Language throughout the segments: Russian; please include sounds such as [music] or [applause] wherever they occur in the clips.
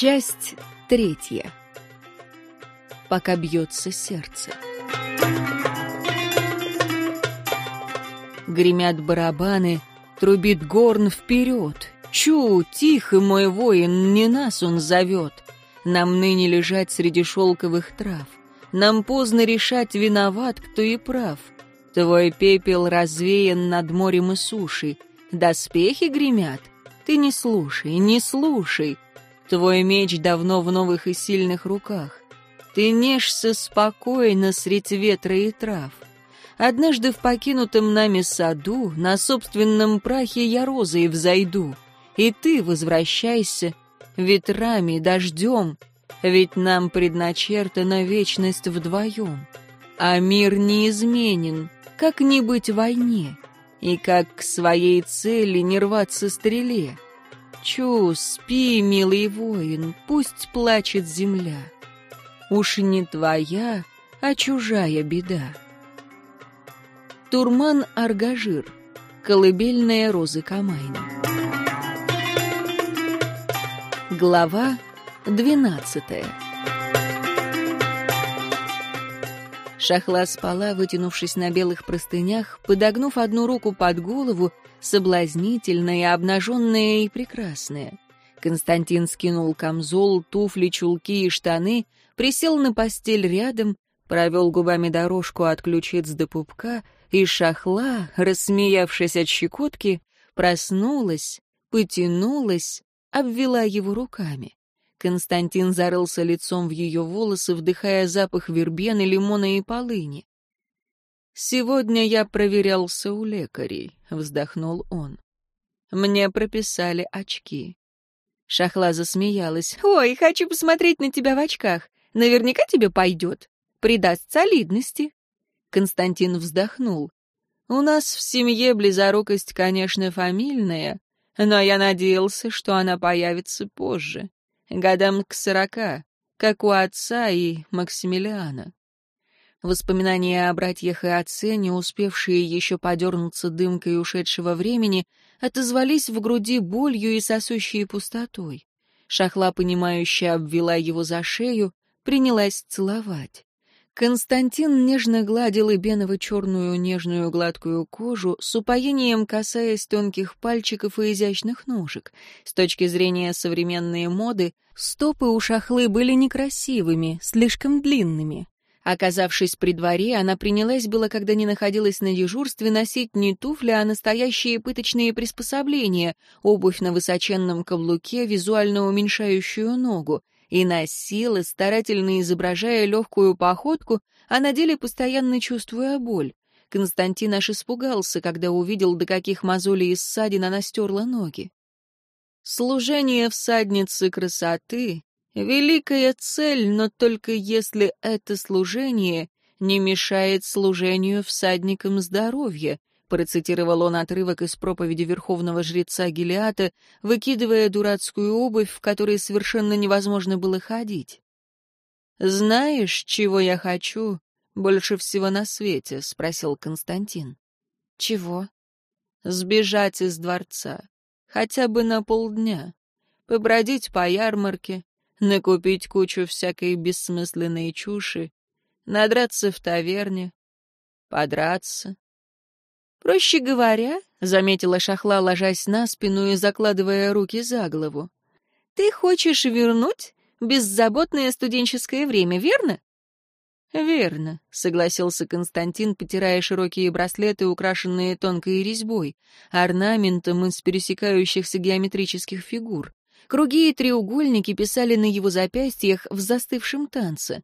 Часть третья. Пока бьется сердце. Гремят барабаны, трубит горн вперед. Чу, тихо, мой воин, не нас он зовет. Нам ныне лежать среди шелковых трав. Нам поздно решать, виноват, кто и прав. Твой пепел развеян над морем и сушей. Доспехи гремят. Ты не слушай, не слушай. Твой меч давно в новых и сильных руках. Ты нешься спокойно средь ветра и трав. Однажды в покинутом нами саду на собственном прахе я розой взойду. И ты возвращайся ветрами, дождем, ведь нам предначертана вечность вдвоем. А мир неизменен, как не быть войне, и как к своей цели не рваться стреле. Чу, спи, милый воин, пусть плачет земля. Уж не твоя, а чужая беда. Турман Аргажир. Колыбельная розы Камайна. Глава двенадцатая. Шахла спала, вытянувшись на белых простынях, подогнув одну руку под голову, соблазнительная, обнаженная и прекрасная. Константин скинул камзол, туфли, чулки и штаны, присел на постель рядом, провел губами дорожку от ключиц до пупка, и шахла, рассмеявшись от щекотки, проснулась, потянулась, обвела его руками. Константин зарылся лицом в ее волосы, вдыхая запах вербены, лимона и полыни. «Сегодня я проверялся у лекарей», — вздохнул он. «Мне прописали очки». Шахла засмеялась. «Ой, хочу посмотреть на тебя в очках. Наверняка тебе пойдет. Придаст солидности». Константин вздохнул. «У нас в семье близорукость, конечно, фамильная, но я надеялся, что она появится позже годам к сорока, как у отца и Максимилиана. Воспоминания о братьях и отце, не успевшие еще подернуться дымкой ушедшего времени, отозвались в груди болью и сосущей пустотой. Шахла, понимающая, обвела его за шею, принялась целовать. Константин нежно гладил Эбеново черную нежную гладкую кожу, с упоением касаясь тонких пальчиков и изящных ножек. С точки зрения современной моды, стопы у шахлы были некрасивыми, слишком длинными. Оказавшись при дворе, она принялась было, когда не находилась на дежурстве, носить не туфли, а настоящие пыточные приспособления, обувь на высоченном каблуке, визуально уменьшающую ногу — и носила, старательно изображая легкую походку, а на деле постоянно чувствуя боль. Константин аж испугался, когда увидел, до каких мозолей и ссадин она стерла ноги. Служение всадницы красоты — великая цель, но только если это служение не мешает служению всадникам здоровья, Процитировал он отрывок из проповеди верховного жреца Гелиата, выкидывая дурацкую обувь, в которой совершенно невозможно было ходить. «Знаешь, чего я хочу больше всего на свете?» — спросил Константин. «Чего?» «Сбежать из дворца. Хотя бы на полдня. Побродить по ярмарке, накупить кучу всякой бессмысленной чуши, надраться в таверне, подраться, «Проще говоря», — заметила Шахла, ложась на спину и закладывая руки за голову, «ты хочешь вернуть беззаботное студенческое время, верно?» «Верно», — согласился Константин, потирая широкие браслеты, украшенные тонкой резьбой, орнаментом из пересекающихся геометрических фигур. Круги и треугольники писали на его запястьях в застывшем танце.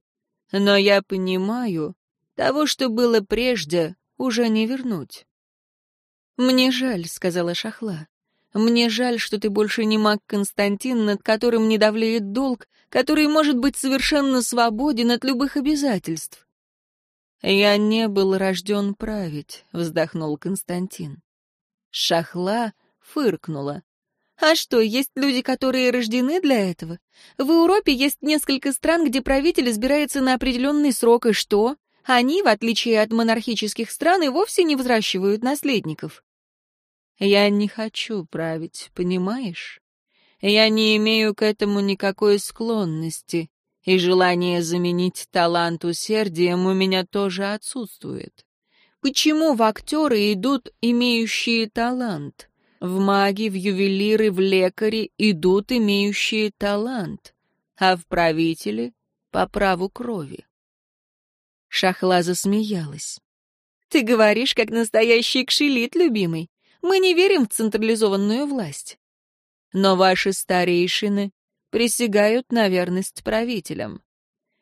«Но я понимаю, того, что было прежде, уже не вернуть». «Мне жаль», — сказала Шахла. «Мне жаль, что ты больше не маг Константин, над которым не давлеет долг, который может быть совершенно свободен от любых обязательств». «Я не был рожден править», — вздохнул Константин. Шахла фыркнула. «А что, есть люди, которые рождены для этого? В Европе есть несколько стран, где правитель избирается на определенный срок, и что? Они, в отличие от монархических стран, и вовсе не взращивают наследников. Я не хочу править, понимаешь? Я не имею к этому никакой склонности, и желание заменить талант усердием у меня тоже отсутствует. Почему в актеры идут имеющие талант? В маги, в ювелиры, в лекари идут имеющие талант, а в правители — по праву крови. Шахла засмеялась. «Ты говоришь, как настоящий кшелит, любимый. Мы не верим в централизованную власть. Но ваши старейшины присягают на верность правителям.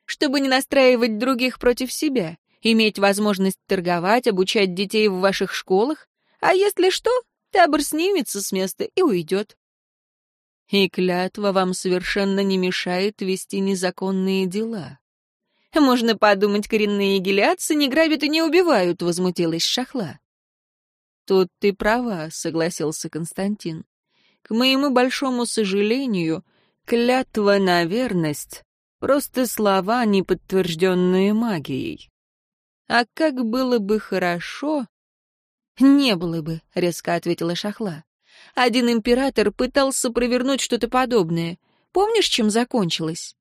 Чтобы не настраивать других против себя, иметь возможность торговать, обучать детей в ваших школах, а если что, табор снимется с места и уйдет. И клятва вам совершенно не мешает вести незаконные дела. Можно подумать, коренные гелиадцы не грабят и не убивают, возмутилась Шахла. Тут ты права, согласился Константин. К моему большому сожалению, клятва на верность — просто слова, не подтвержденные магией. А как было бы хорошо... «Не было бы», — резко ответила Шахла. «Один император пытался провернуть что-то подобное. Помнишь, чем закончилось?»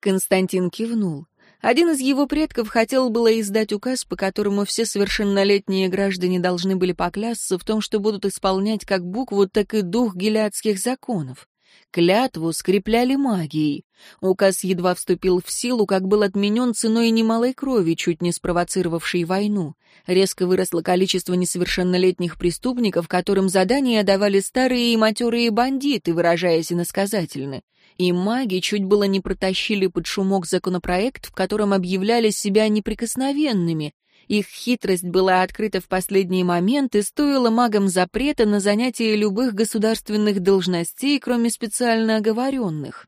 Константин кивнул. Один из его предков хотел было издать указ, по которому все совершеннолетние граждане должны были поклясться в том, что будут исполнять как букву, так и дух гелядских законов. Клятву скрепляли магией. Указ едва вступил в силу, как был отменен ценой немалой крови, чуть не спровоцировавшей войну. Резко выросло количество несовершеннолетних преступников, которым задания давали старые и матерые бандиты, выражаясь иносказательно и маги чуть было не протащили под шумок законопроект, в котором объявляли себя неприкосновенными. Их хитрость была открыта в последний момент и стоила магам запрета на занятие любых государственных должностей, кроме специально оговоренных.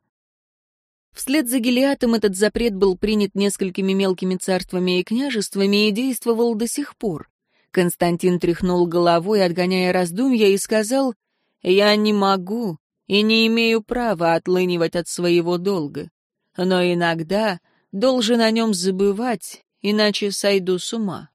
Вслед за Гелиатом этот запрет был принят несколькими мелкими царствами и княжествами и действовал до сих пор. Константин тряхнул головой, отгоняя раздумья, и сказал, «Я не могу, и не имею права отлынивать от своего долга. Но иногда должен о нем забывать, иначе сойду с ума.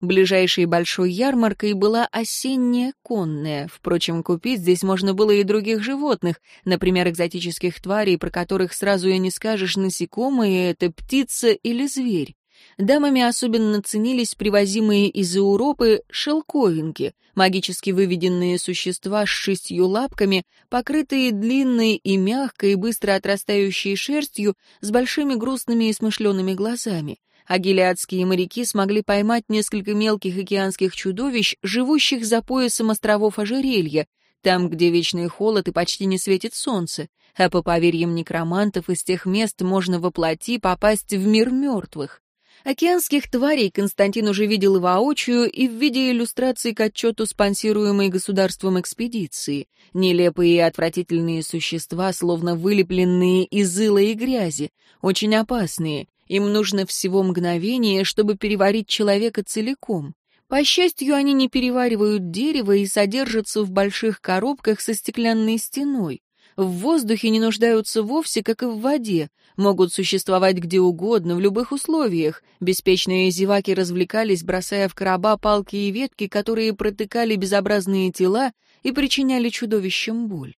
Ближайшей большой ярмаркой была осенняя конная. Впрочем, купить здесь можно было и других животных, например, экзотических тварей, про которых сразу и не скажешь, насекомые это птица или зверь. Дамами особенно ценились привозимые из Европы шелковинки, магически выведенные существа с шестью лапками, покрытые длинной и мягкой, быстро отрастающей шерстью, с большими грустными и смышленными глазами. А моряки смогли поймать несколько мелких океанских чудовищ, живущих за поясом островов ожерелья, там, где вечный холод и почти не светит солнце, а по поверьям некромантов из тех мест можно воплоти попасть в мир мертвых. Океанских тварей Константин уже видел воочию и в виде иллюстраций к отчету спонсируемой государством экспедиции. Нелепые и отвратительные существа, словно вылепленные из ила и грязи, очень опасные. Им нужно всего мгновение, чтобы переварить человека целиком. По счастью, они не переваривают дерево и содержатся в больших коробках со стеклянной стеной в воздухе не нуждаются вовсе, как и в воде, могут существовать где угодно, в любых условиях. Беспечные зеваки развлекались, бросая в короба палки и ветки, которые протыкали безобразные тела и причиняли чудовищам боль.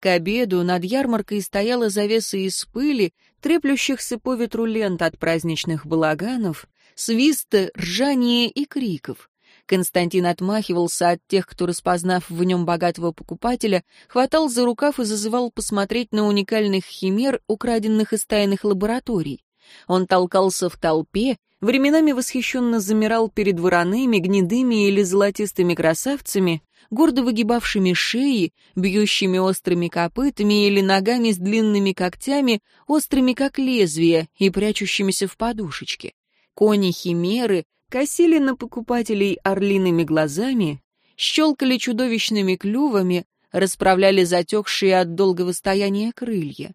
К обеду над ярмаркой стояла завеса из пыли, треплющихся по ветру лент от праздничных балаганов, свиста, ржания и криков. Константин отмахивался от тех, кто, распознав в нем богатого покупателя, хватал за рукав и зазывал посмотреть на уникальных химер, украденных из тайных лабораторий. Он толкался в толпе, временами восхищенно замирал перед вороными, гнедыми или золотистыми красавцами, гордо выгибавшими шеи, бьющими острыми копытами или ногами с длинными когтями, острыми как лезвия и прячущимися в подушечке. Кони-химеры, косили на покупателей орлиными глазами, щелкали чудовищными клювами, расправляли затекшие от долгого стояния крылья.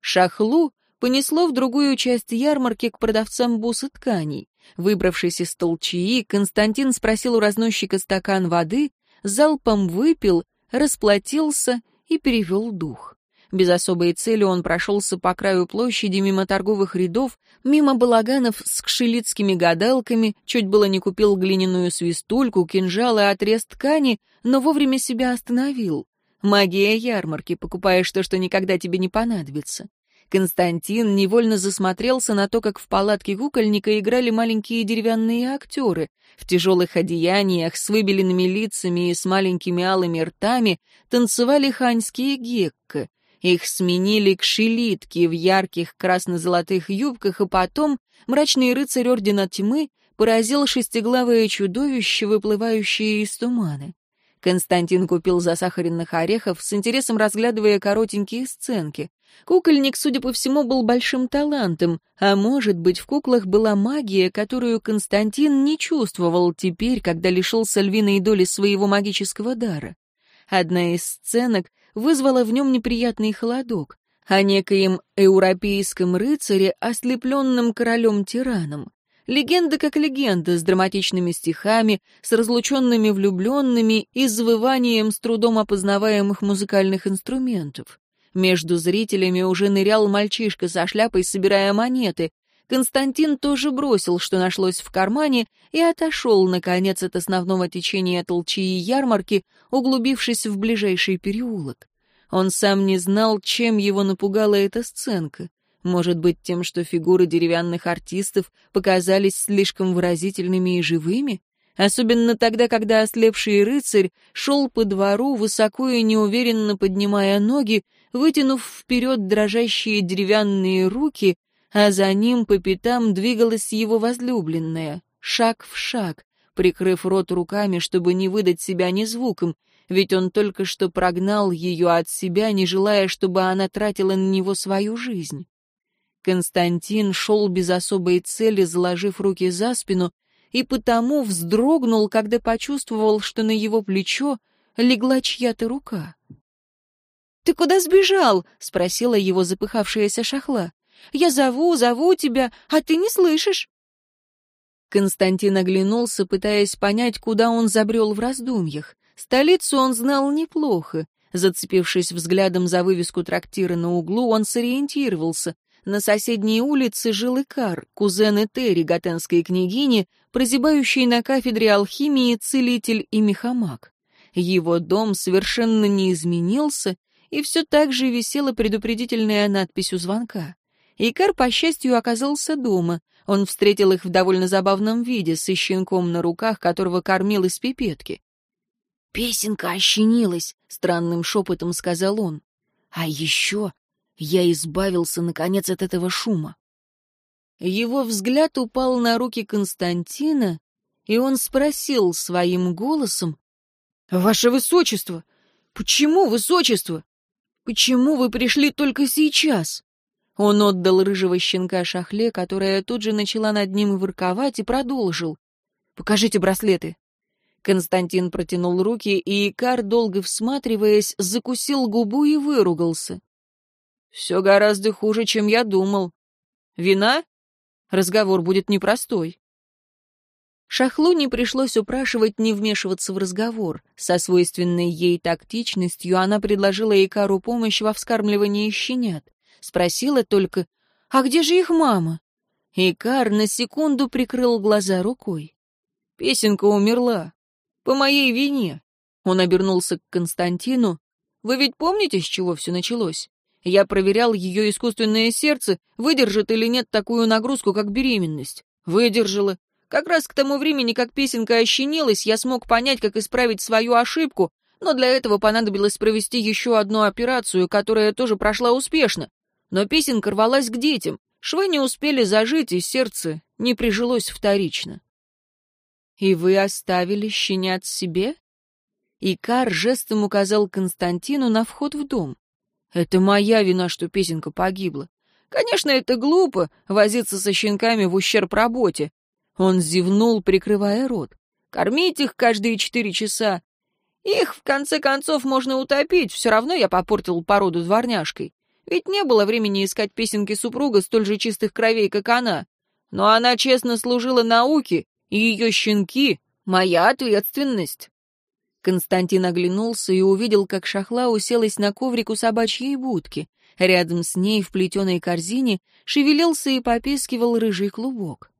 Шахлу понесло в другую часть ярмарки к продавцам бус и тканей. Выбравшись из толчии, Константин спросил у разносчика стакан воды, залпом выпил, расплатился и перевел дух. Без особой цели он прошелся по краю площади мимо торговых рядов, мимо балаганов с кшелицкими гадалками, чуть было не купил глиняную свистульку, кинжал и отрез ткани, но вовремя себя остановил. Магия ярмарки, покупаешь то, что никогда тебе не понадобится. Константин невольно засмотрелся на то, как в палатке кукольника играли маленькие деревянные актеры. В тяжелых одеяниях, с выбеленными лицами и с маленькими алыми ртами танцевали ханьские гекко. Их сменили кшелитки в ярких красно-золотых юбках, и потом мрачный рыцарь Ордена Тьмы поразил шестиглавое чудовище, выплывающее из тумана. Константин купил засахаренных орехов, с интересом разглядывая коротенькие сценки. Кукольник, судя по всему, был большим талантом, а может быть, в куклах была магия, которую Константин не чувствовал теперь, когда лишился львиной доли своего магического дара. Одна из сценок вызвала в нем неприятный холодок о некоем европейском рыцаре, ослепленном королем-тираном. Легенда как легенда, с драматичными стихами, с разлученными влюбленными и завыванием с трудом опознаваемых музыкальных инструментов. Между зрителями уже нырял мальчишка со шляпой, собирая монеты. Константин тоже бросил, что нашлось в кармане, и отошел, наконец, от основного течения толчии ярмарки, углубившись в ближайший переулок. Он сам не знал, чем его напугала эта сценка. Может быть, тем, что фигуры деревянных артистов показались слишком выразительными и живыми? Особенно тогда, когда ослепший рыцарь шел по двору, высоко и неуверенно поднимая ноги, вытянув вперед дрожащие деревянные руки, а за ним по пятам двигалась его возлюбленная, шаг в шаг, прикрыв рот руками, чтобы не выдать себя ни звуком, ведь он только что прогнал ее от себя, не желая, чтобы она тратила на него свою жизнь. Константин шел без особой цели, заложив руки за спину, и потому вздрогнул, когда почувствовал, что на его плечо легла чья-то рука. «Ты куда сбежал?» — спросила его запыхавшаяся шахла. «Я зову, зову тебя, а ты не слышишь». Константин оглянулся, пытаясь понять, куда он забрел в раздумьях. Столицу он знал неплохо. Зацепившись взглядом за вывеску трактира на углу, он сориентировался. На соседней улице жил Икар, кузен Этери, готенской княгини, прозябающий на кафедре алхимии целитель и мехамак. Его дом совершенно не изменился, и все так же висела предупредительная надпись у звонка. Икар, по счастью, оказался дома. Он встретил их в довольно забавном виде, с щенком на руках, которого кормил из пипетки. «Песенка ощенилась», — странным шепотом сказал он. «А еще я избавился, наконец, от этого шума. Его взгляд упал на руки Константина, и он спросил своим голосом, «Ваше Высочество! Почему, Высочество? Почему вы пришли только сейчас?» Он отдал рыжего щенка шахле, которая тут же начала над ним ворковать, и продолжил. «Покажите браслеты». Константин протянул руки, и Икар, долго всматриваясь, закусил губу и выругался. Все гораздо хуже, чем я думал. Вина? Разговор будет непростой. Шахлу не пришлось упрашивать не вмешиваться в разговор. Со свойственной ей тактичностью она предложила Икару помощь во вскармливании щенят. Спросила только, «А где же их мама?» Икар на секунду прикрыл глаза рукой. «Песенка умерла. По моей вине». Он обернулся к Константину. «Вы ведь помните, с чего все началось? Я проверял ее искусственное сердце, выдержит или нет такую нагрузку, как беременность. Выдержала. Как раз к тому времени, как песенка ощенилась, я смог понять, как исправить свою ошибку, но для этого понадобилось провести еще одну операцию, которая тоже прошла успешно. Но песенка рвалась к детям. Швы не успели зажить, и сердце не прижилось вторично. «И вы оставили щенят себе?» Икар жестом указал Константину на вход в дом. Это моя вина, что песенка погибла. Конечно, это глупо — возиться со щенками в ущерб работе. Он зевнул, прикрывая рот. Кормить их каждые четыре часа. Их, в конце концов, можно утопить, все равно я попортил породу дворняжкой. Ведь не было времени искать песенки супруга столь же чистых кровей, как она. Но она честно служила науке, и ее щенки — моя ответственность. Константин оглянулся и увидел, как шахла уселась на коврик у собачьей будки. Рядом с ней в плетеной корзине шевелился и попискивал рыжий клубок.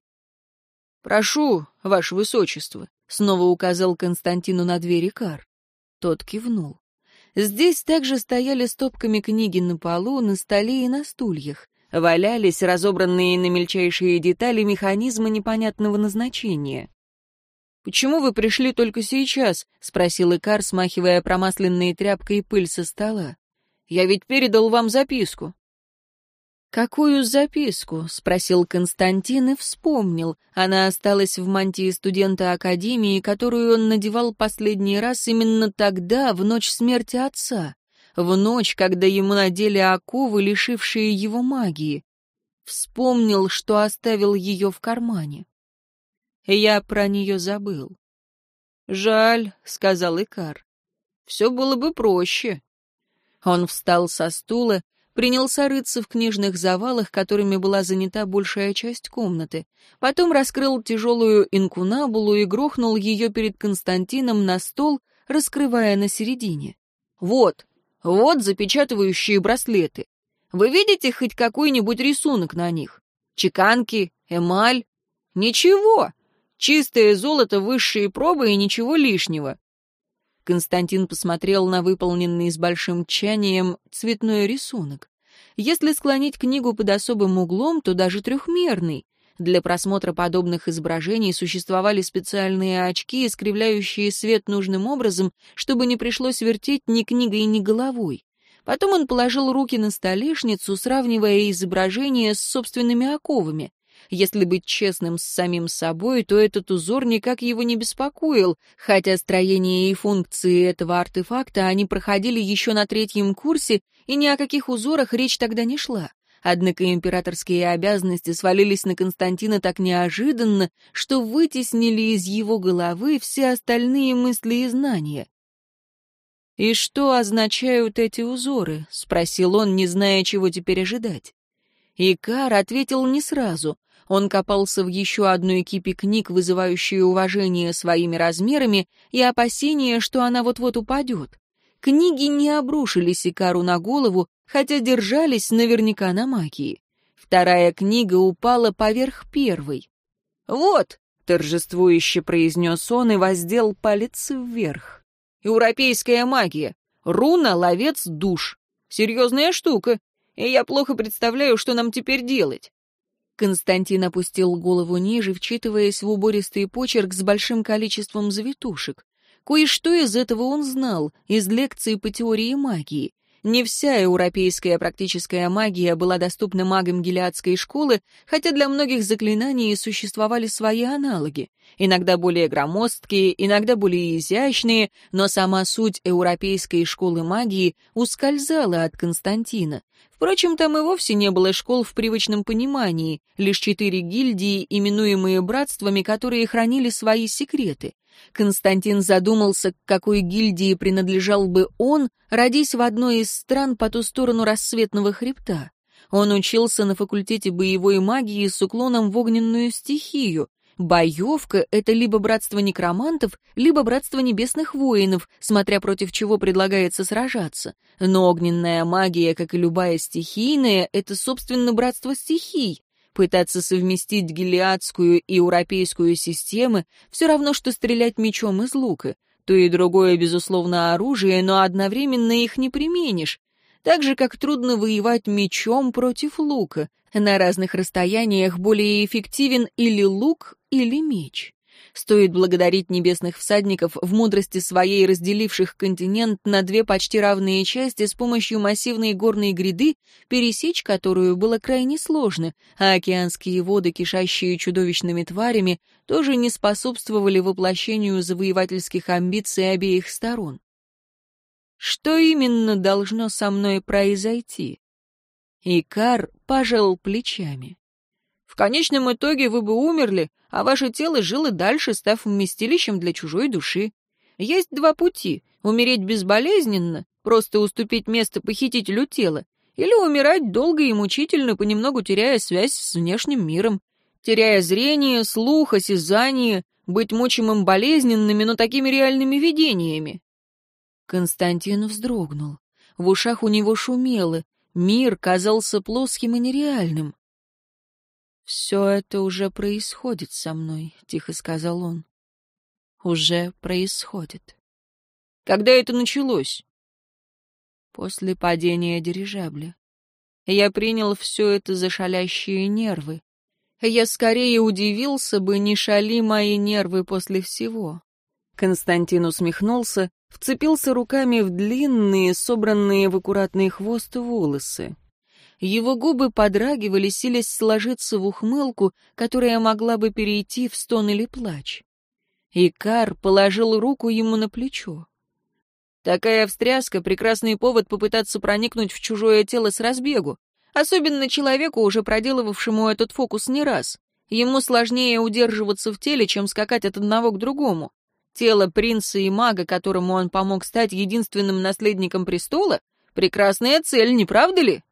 «Прошу, ваше высочество», — снова указал Константину на двери кар. Тот кивнул. Здесь также стояли стопками книги на полу, на столе и на стульях. Валялись разобранные на мельчайшие детали механизмы непонятного назначения. «Почему вы пришли только сейчас?» — спросил Икар, смахивая промасленные тряпкой пыль со стола. «Я ведь передал вам записку». «Какую записку?» — спросил Константин и вспомнил. Она осталась в мантии студента Академии, которую он надевал последний раз именно тогда, в ночь смерти отца. В ночь, когда ему надели оковы, лишившие его магии. Вспомнил, что оставил ее в кармане. Я про нее забыл. «Жаль», — сказал Икар. «Все было бы проще». Он встал со стула, принялся рыться в книжных завалах, которыми была занята большая часть комнаты. Потом раскрыл тяжелую инкунабулу и грохнул ее перед Константином на стол, раскрывая на середине. «Вот, вот запечатывающие браслеты. Вы видите хоть какой-нибудь рисунок на них? Чеканки, эмаль? Ничего. Чистое золото высшие пробы и ничего лишнего. Константин посмотрел на выполненный с большим тчанием цветной рисунок. Если склонить книгу под особым углом, то даже трехмерный. Для просмотра подобных изображений существовали специальные очки, искривляющие свет нужным образом, чтобы не пришлось вертеть ни книгой, ни головой. Потом он положил руки на столешницу, сравнивая изображения с собственными оковами. Если быть честным с самим собой, то этот узор никак его не беспокоил, хотя строение и функции этого артефакта они проходили еще на третьем курсе, и ни о каких узорах речь тогда не шла. Однако императорские обязанности свалились на Константина так неожиданно, что вытеснили из его головы все остальные мысли и знания. «И что означают эти узоры?» — спросил он, не зная, чего теперь ожидать. Икар ответил не сразу. Он копался в еще одной кипе книг, вызывающей уважение своими размерами и опасение, что она вот-вот упадет. Книги не обрушились Икару на голову, хотя держались наверняка на магии. Вторая книга упала поверх первой. «Вот», — торжествующе произнес он и воздел палец вверх. «Европейская магия. Руна — ловец душ. Серьезная штука. И я плохо представляю, что нам теперь делать. Константин опустил голову ниже, вчитываясь в убористый почерк с большим количеством завитушек. Кое-что из этого он знал, из лекций по теории магии. Не вся европейская практическая магия была доступна магам гелиадской школы, хотя для многих заклинаний существовали свои аналоги, иногда более громоздкие, иногда более изящные, но сама суть европейской школы магии ускользала от Константина. Впрочем, там и вовсе не было школ в привычном понимании, лишь четыре гильдии, именуемые братствами, которые хранили свои секреты. Константин задумался, к какой гильдии принадлежал бы он, родись в одной из стран по ту сторону рассветного хребта. Он учился на факультете боевой магии с уклоном в огненную стихию. Боевка — это либо братство некромантов, либо братство небесных воинов, смотря против чего предлагается сражаться. Но огненная магия, как и любая стихийная, это, собственно, братство стихий. Пытаться совместить гелиадскую и европейскую системы все равно, что стрелять мечом из лука. То и другое, безусловно, оружие, но одновременно их не применишь. Так же, как трудно воевать мечом против лука. На разных расстояниях более эффективен или лук, или меч. Стоит благодарить небесных всадников в мудрости своей разделивших континент на две почти равные части с помощью массивной горной гряды, пересечь которую было крайне сложно, а океанские воды, кишащие чудовищными тварями, тоже не способствовали воплощению завоевательских амбиций обеих сторон. Что именно должно со мной произойти? Икар пожал плечами. В конечном итоге вы бы умерли, а ваше тело жило дальше, став вместилищем для чужой души. Есть два пути — умереть безболезненно, просто уступить место похитителю тела, или умирать долго и мучительно, понемногу теряя связь с внешним миром, теряя зрение, слух, осязание, быть мучимым болезненными, но такими реальными видениями. Константин вздрогнул. В ушах у него шумело, мир казался плоским и нереальным. «Все это уже происходит со мной», — тихо сказал он. «Уже происходит». «Когда это началось?» после падения дирижабля. Я принял все это за шалящие нервы. Я скорее удивился бы, не шали мои нервы после всего. Константин усмехнулся, вцепился руками в длинные, собранные в аккуратный хвост волосы. Его губы подрагивали, силясь сложиться в ухмылку, которая могла бы перейти в стон или плач. Икар положил руку ему на плечо. Такая встряска — прекрасный повод попытаться проникнуть в чужое тело с разбегу. Особенно человеку, уже проделывавшему этот фокус не раз. Ему сложнее удерживаться в теле, чем скакать от одного к другому. Тело принца и мага, которому он помог стать единственным наследником престола, прекрасная цель, не правда ли?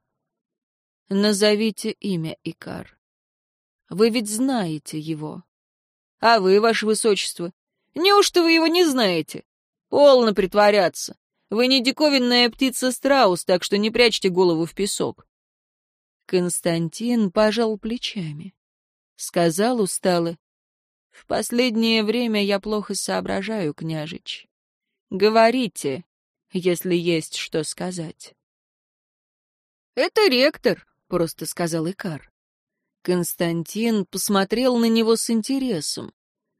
Назовите имя, Икар. Вы ведь знаете его. А вы, ваше высочество, неужто вы его не знаете? Полно притворяться. Вы не диковинная птица-страус, так что не прячьте голову в песок. Константин пожал плечами. Сказал устало. В последнее время я плохо соображаю, княжич. Говорите, если есть что сказать. Это ректор, — просто сказал Икар. Константин посмотрел на него с интересом.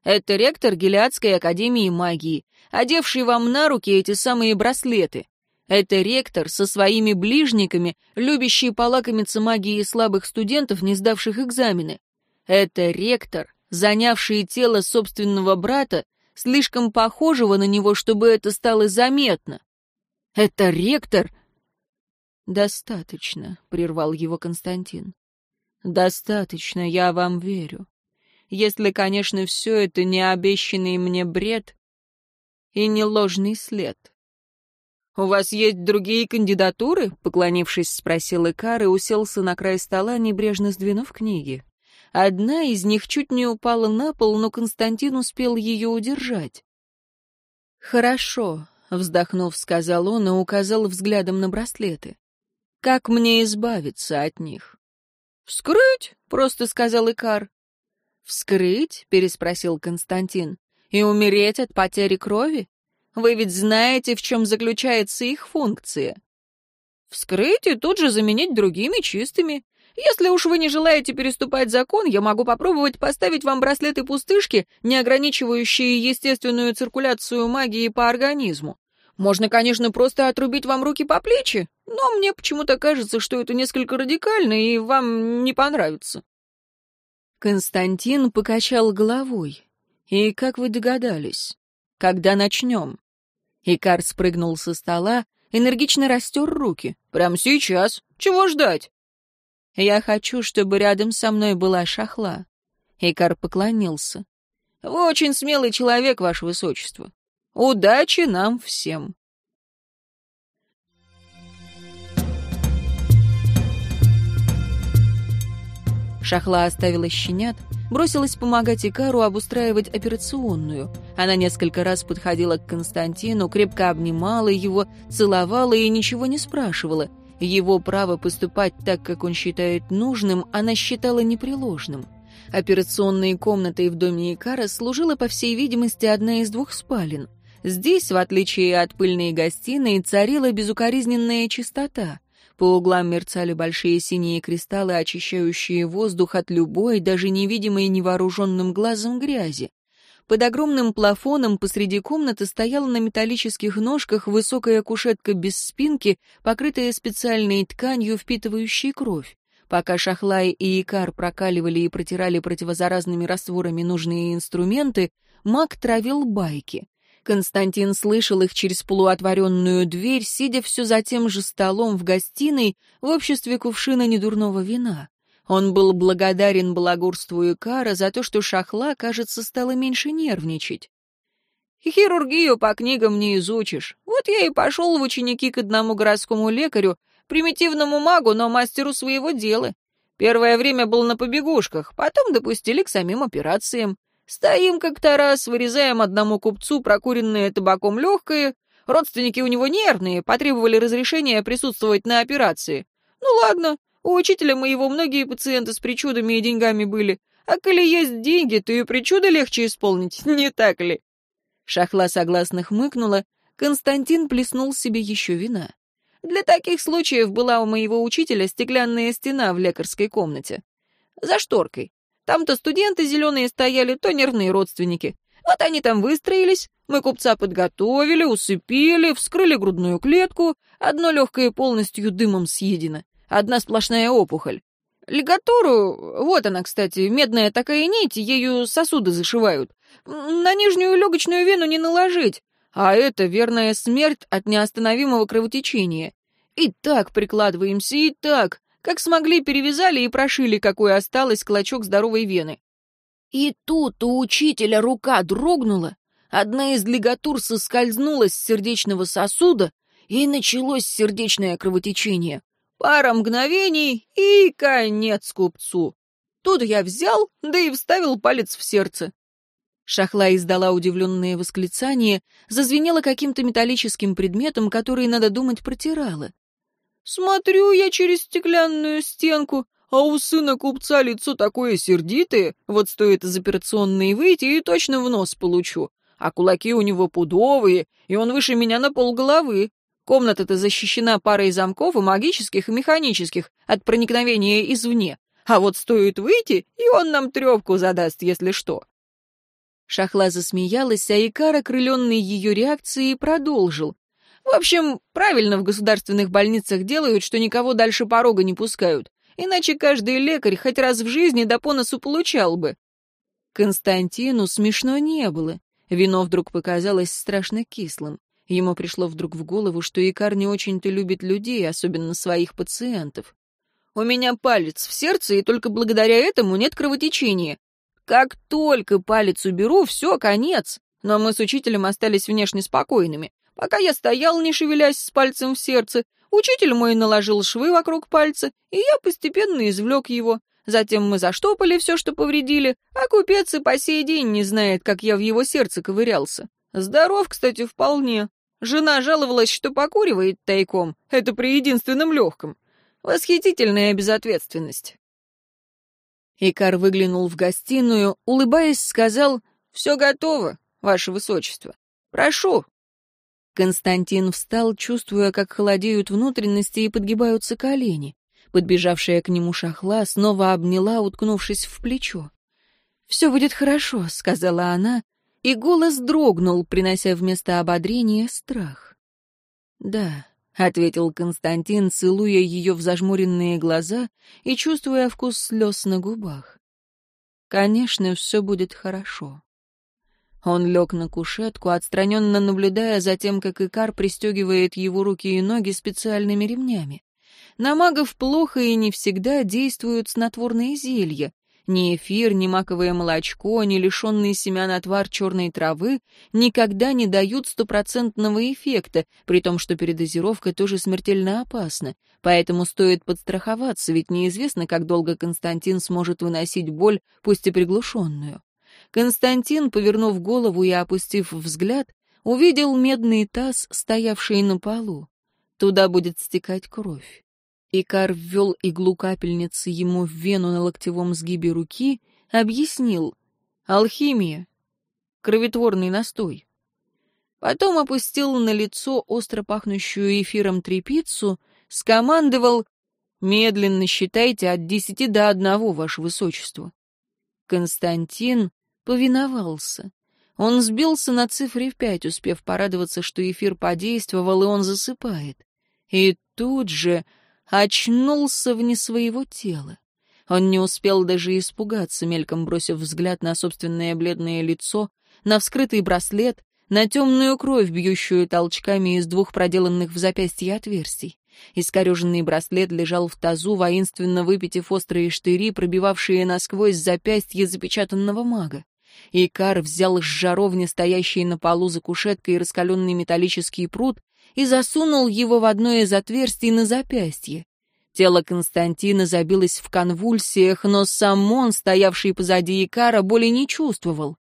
«Это ректор Гелиадской академии магии, одевший вам на руки эти самые браслеты. Это ректор со своими ближниками, любящий полакомиться магией слабых студентов, не сдавших экзамены. Это ректор, занявший тело собственного брата, слишком похожего на него, чтобы это стало заметно. Это ректор, «Достаточно», — прервал его Константин. «Достаточно, я вам верю. Если, конечно, все это не обещанный мне бред и не ложный след». «У вас есть другие кандидатуры?» — поклонившись, спросил Икар и уселся на край стола, небрежно сдвинув книги. Одна из них чуть не упала на пол, но Константин успел ее удержать. «Хорошо», — вздохнув, сказал он и указал взглядом на браслеты. Как мне избавиться от них? «Вскрыть?» — просто сказал Икар. «Вскрыть?» — переспросил Константин. «И умереть от потери крови? Вы ведь знаете, в чем заключается их функция?» «Вскрыть и тут же заменить другими чистыми. Если уж вы не желаете переступать закон, я могу попробовать поставить вам браслеты-пустышки, не ограничивающие естественную циркуляцию магии по организму. Можно, конечно, просто отрубить вам руки по плечи, но мне почему-то кажется, что это несколько радикально и вам не понравится». Константин покачал головой. «И как вы догадались? Когда начнем?» Икар спрыгнул со стола, энергично растер руки. «Прямо сейчас. Чего ждать?» «Я хочу, чтобы рядом со мной была шахла». Икар поклонился. «Вы очень смелый человек, ваше высочество. Удачи нам всем!» Шахла оставила щенят, бросилась помогать Икару обустраивать операционную. Она несколько раз подходила к Константину, крепко обнимала его, целовала и ничего не спрашивала. Его право поступать так, как он считает нужным, она считала непреложным. Операционной комнатой в доме Икара служила, по всей видимости, одна из двух спален. Здесь, в отличие от пыльной гостиной, царила безукоризненная чистота. По углам мерцали большие синие кристаллы, очищающие воздух от любой, даже невидимой невооруженным глазом грязи. Под огромным плафоном посреди комнаты стояла на металлических ножках высокая кушетка без спинки, покрытая специальной тканью, впитывающей кровь. Пока Шахлай и Икар прокаливали и протирали противозаразными растворами нужные инструменты, маг травил байки. Константин слышал их через полуотворенную дверь, сидя все за тем же столом в гостиной в обществе кувшина недурного вина. Он был благодарен благорству Икара за то, что Шахла, кажется, стала меньше нервничать. «Хирургию по книгам не изучишь. Вот я и пошел в ученики к одному городскому лекарю, примитивному магу, но мастеру своего дела. Первое время был на побегушках, потом допустили к самим операциям. Стоим как-то раз, вырезаем одному купцу прокуренное табаком легкое. Родственники у него нервные, потребовали разрешения присутствовать на операции. Ну ладно, у учителя моего многие пациенты с причудами и деньгами были. А коли есть деньги, то и причуды легче исполнить, [laughs] не так ли? Шахла согласно хмыкнула, Константин плеснул себе еще вина. Для таких случаев была у моего учителя стеклянная стена в лекарской комнате. За шторкой. Там-то студенты зеленые стояли, то нервные родственники. Вот они там выстроились, мы купца подготовили, усыпили, вскрыли грудную клетку, одно легкое полностью дымом съедено, одна сплошная опухоль. Лигатуру, вот она, кстати, медная такая нить, ею сосуды зашивают. На нижнюю легочную вену не наложить, а это верная смерть от неостановимого кровотечения. И так прикладываемся, и так, как смогли перевязали и прошили, какой осталось клочок здоровой вены. И тут у учителя рука дрогнула, одна из лигатур соскользнула с сердечного сосуда, и началось сердечное кровотечение. Пара мгновений и конец купцу. Тут я взял, да и вставил палец в сердце. Шахла издала удивленное восклицание, зазвенела каким-то металлическим предметом, который, надо думать, протирала. Смотрю я через стеклянную стенку, а у сына купца лицо такое сердитое, вот стоит из операционной выйти и точно в нос получу. А кулаки у него пудовые, и он выше меня на полголовы. Комната-то защищена парой замков и магических, и механических от проникновения извне. А вот стоит выйти, и он нам трепку задаст, если что. Шахла засмеялась, а Икар, окрыленный ее реакцией, продолжил. В общем, правильно в государственных больницах делают, что никого дальше порога не пускают. Иначе каждый лекарь хоть раз в жизни до поносу получал бы. Константину смешно не было. Вино вдруг показалось страшно кислым. Ему пришло вдруг в голову, что Икар не очень-то любит людей, особенно своих пациентов. «У меня палец в сердце, и только благодаря этому нет кровотечения. Как только палец уберу, все, конец. Но мы с учителем остались внешне спокойными. Пока я стоял, не шевелясь с пальцем в сердце, учитель мой наложил швы вокруг пальца, и я постепенно извлек его. Затем мы заштопали все, что повредили, а купец и по сей день не знает, как я в его сердце ковырялся. Здоров, кстати, вполне. Жена жаловалась, что покуривает тайком. Это при единственном легком. Восхитительная безответственность. Икар выглянул в гостиную, улыбаясь, сказал «Все готово, ваше высочество. Прошу, Константин встал, чувствуя, как холодеют внутренности и подгибаются колени. Подбежавшая к нему шахла снова обняла, уткнувшись в плечо. «Все будет хорошо», — сказала она, и голос дрогнул, принося вместо ободрения страх. «Да», — ответил Константин, целуя ее в зажмуренные глаза и чувствуя вкус слез на губах. «Конечно, все будет хорошо». Он лег на кушетку, отстраненно наблюдая за тем, как Икар пристегивает его руки и ноги специальными ремнями. На магов плохо и не всегда действуют снотворные зелья. Ни эфир, ни маковое молочко, ни лишенный семян отвар черной травы никогда не дают стопроцентного эффекта, при том, что передозировка тоже смертельно опасна. Поэтому стоит подстраховаться, ведь неизвестно, как долго Константин сможет выносить боль, пусть и приглушенную. Константин, повернув голову и опустив взгляд, увидел медный таз, стоявший на полу. Туда будет стекать кровь. Икар ввел иглу капельницы ему в вену на локтевом сгибе руки, объяснил «Алхимия, кровотворный настой». Потом опустил на лицо остро пахнущую эфиром трепицу, скомандовал «Медленно считайте от десяти до одного, ваше высочество». Константин повиновался. Он сбился на цифре в пять, успев порадоваться, что эфир подействовал, и он засыпает. И тут же очнулся вне своего тела. Он не успел даже испугаться, мельком бросив взгляд на собственное бледное лицо, на вскрытый браслет, на темную кровь, бьющую толчками из двух проделанных в запястье отверстий. Искореженный браслет лежал в тазу, воинственно выпитив острые штыри, пробивавшие насквозь запястье запечатанного мага. Икар взял с жаровни, стоящей на полу за кушеткой, раскаленный металлический пруд и засунул его в одно из отверстий на запястье. Тело Константина забилось в конвульсиях, но сам он, стоявший позади Икара, боли не чувствовал.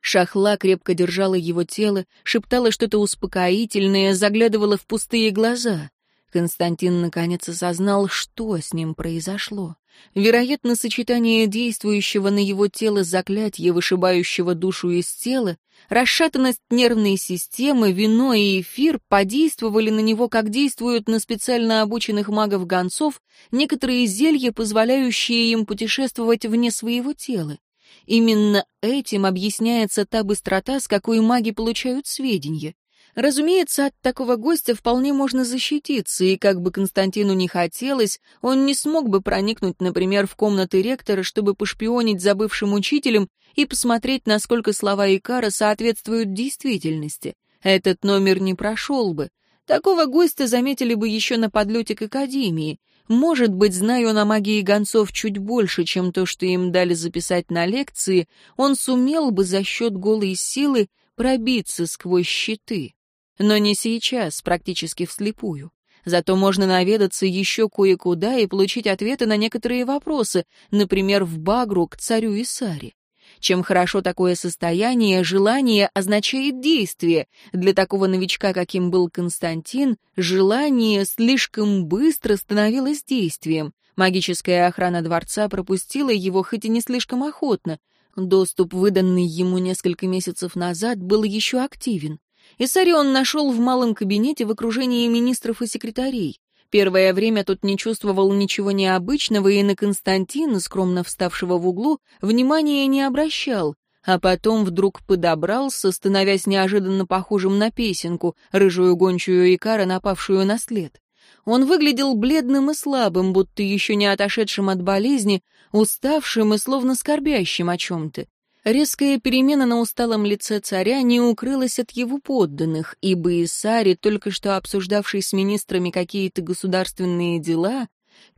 Шахла крепко держала его тело, шептала что-то успокоительное, заглядывала в пустые глаза. Константин наконец осознал, что с ним произошло. Вероятно, сочетание действующего на его тело заклятия, вышибающего душу из тела, расшатанность нервной системы, вино и эфир подействовали на него, как действуют на специально обученных магов-гонцов некоторые зелья, позволяющие им путешествовать вне своего тела. Именно этим объясняется та быстрота, с какой маги получают сведения. Разумеется, от такого гостя вполне можно защититься, и как бы Константину не хотелось, он не смог бы проникнуть, например, в комнаты ректора, чтобы пошпионить за бывшим учителем и посмотреть, насколько слова Икара соответствуют действительности. Этот номер не прошел бы. Такого гостя заметили бы еще на подлете к Академии. Может быть, зная он о магии гонцов чуть больше, чем то, что им дали записать на лекции, он сумел бы за счет голой силы пробиться сквозь щиты. Но не сейчас, практически вслепую. Зато можно наведаться еще кое-куда и получить ответы на некоторые вопросы, например, в Багру к царю Исари. Чем хорошо такое состояние, желание означает действие. Для такого новичка, каким был Константин, желание слишком быстро становилось действием. Магическая охрана дворца пропустила его, хоть и не слишком охотно. Доступ, выданный ему несколько месяцев назад, был еще активен. Исарион нашел в малом кабинете в окружении министров и секретарей. Первое время тут не чувствовал ничего необычного и на Константина, скромно вставшего в углу, внимания не обращал, а потом вдруг подобрался, становясь неожиданно похожим на песенку, рыжую гончую Икара, напавшую на след. Он выглядел бледным и слабым, будто еще не отошедшим от болезни, уставшим и словно скорбящим о чем-то. Резкая перемена на усталом лице царя не укрылась от его подданных, ибо Исари, только что обсуждавший с министрами какие-то государственные дела,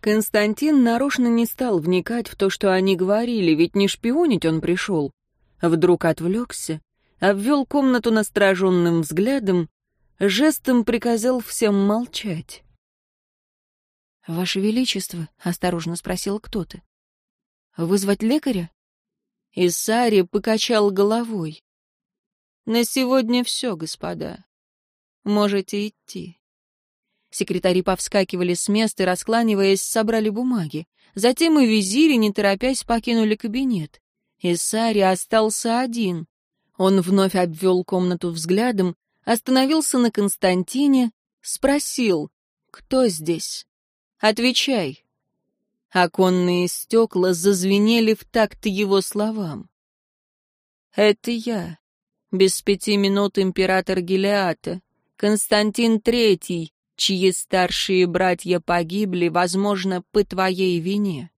Константин нарочно не стал вникать в то, что они говорили, ведь не шпионить он пришел. Вдруг отвлекся, обвел комнату настороженным взглядом, жестом приказал всем молчать. «Ваше Величество», — осторожно спросил кто-то, — «вызвать лекаря?» Исари покачал головой. «На сегодня все, господа. Можете идти». Секретари повскакивали с места и, раскланиваясь, собрали бумаги. Затем и визири, не торопясь, покинули кабинет. Исари остался один. Он вновь обвел комнату взглядом, остановился на Константине, спросил, «Кто здесь? Отвечай». Оконные стекла зазвенели в такт его словам. «Это я, без пяти минут император Гелиата, Константин Третий, чьи старшие братья погибли, возможно, по твоей вине».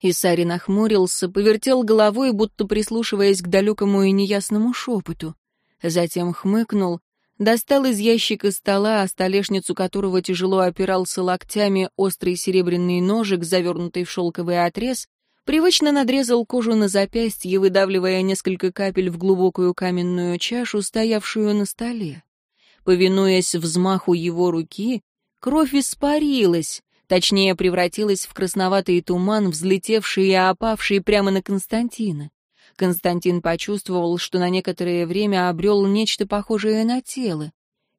Исари нахмурился, повертел головой, будто прислушиваясь к далекому и неясному шепоту. Затем хмыкнул достал из ящика стола, о столешницу которого тяжело опирался локтями острый серебряный ножик, завернутый в шелковый отрез, привычно надрезал кожу на запястье, выдавливая несколько капель в глубокую каменную чашу, стоявшую на столе. Повинуясь взмаху его руки, кровь испарилась, точнее превратилась в красноватый туман, взлетевший и опавший прямо на Константина. Константин почувствовал, что на некоторое время обрел нечто похожее на тело.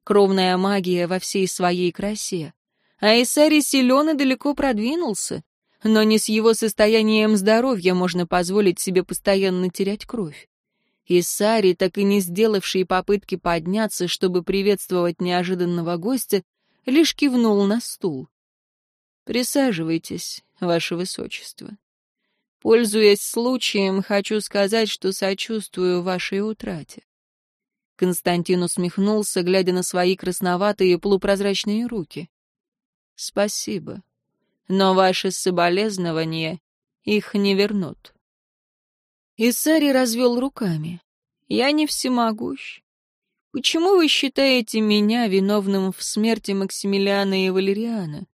Кровная магия во всей своей красе. А Исари силен и далеко продвинулся. Но не с его состоянием здоровья можно позволить себе постоянно терять кровь. Исари, так и не сделавший попытки подняться, чтобы приветствовать неожиданного гостя, лишь кивнул на стул. «Присаживайтесь, ваше высочество». Пользуясь случаем, хочу сказать, что сочувствую вашей утрате. Константин усмехнулся, глядя на свои красноватые полупрозрачные руки. Спасибо. Но ваши соболезнования их не вернут. Исари развел руками. Я не всемогущ. Почему вы считаете меня виновным в смерти Максимилиана и Валериана?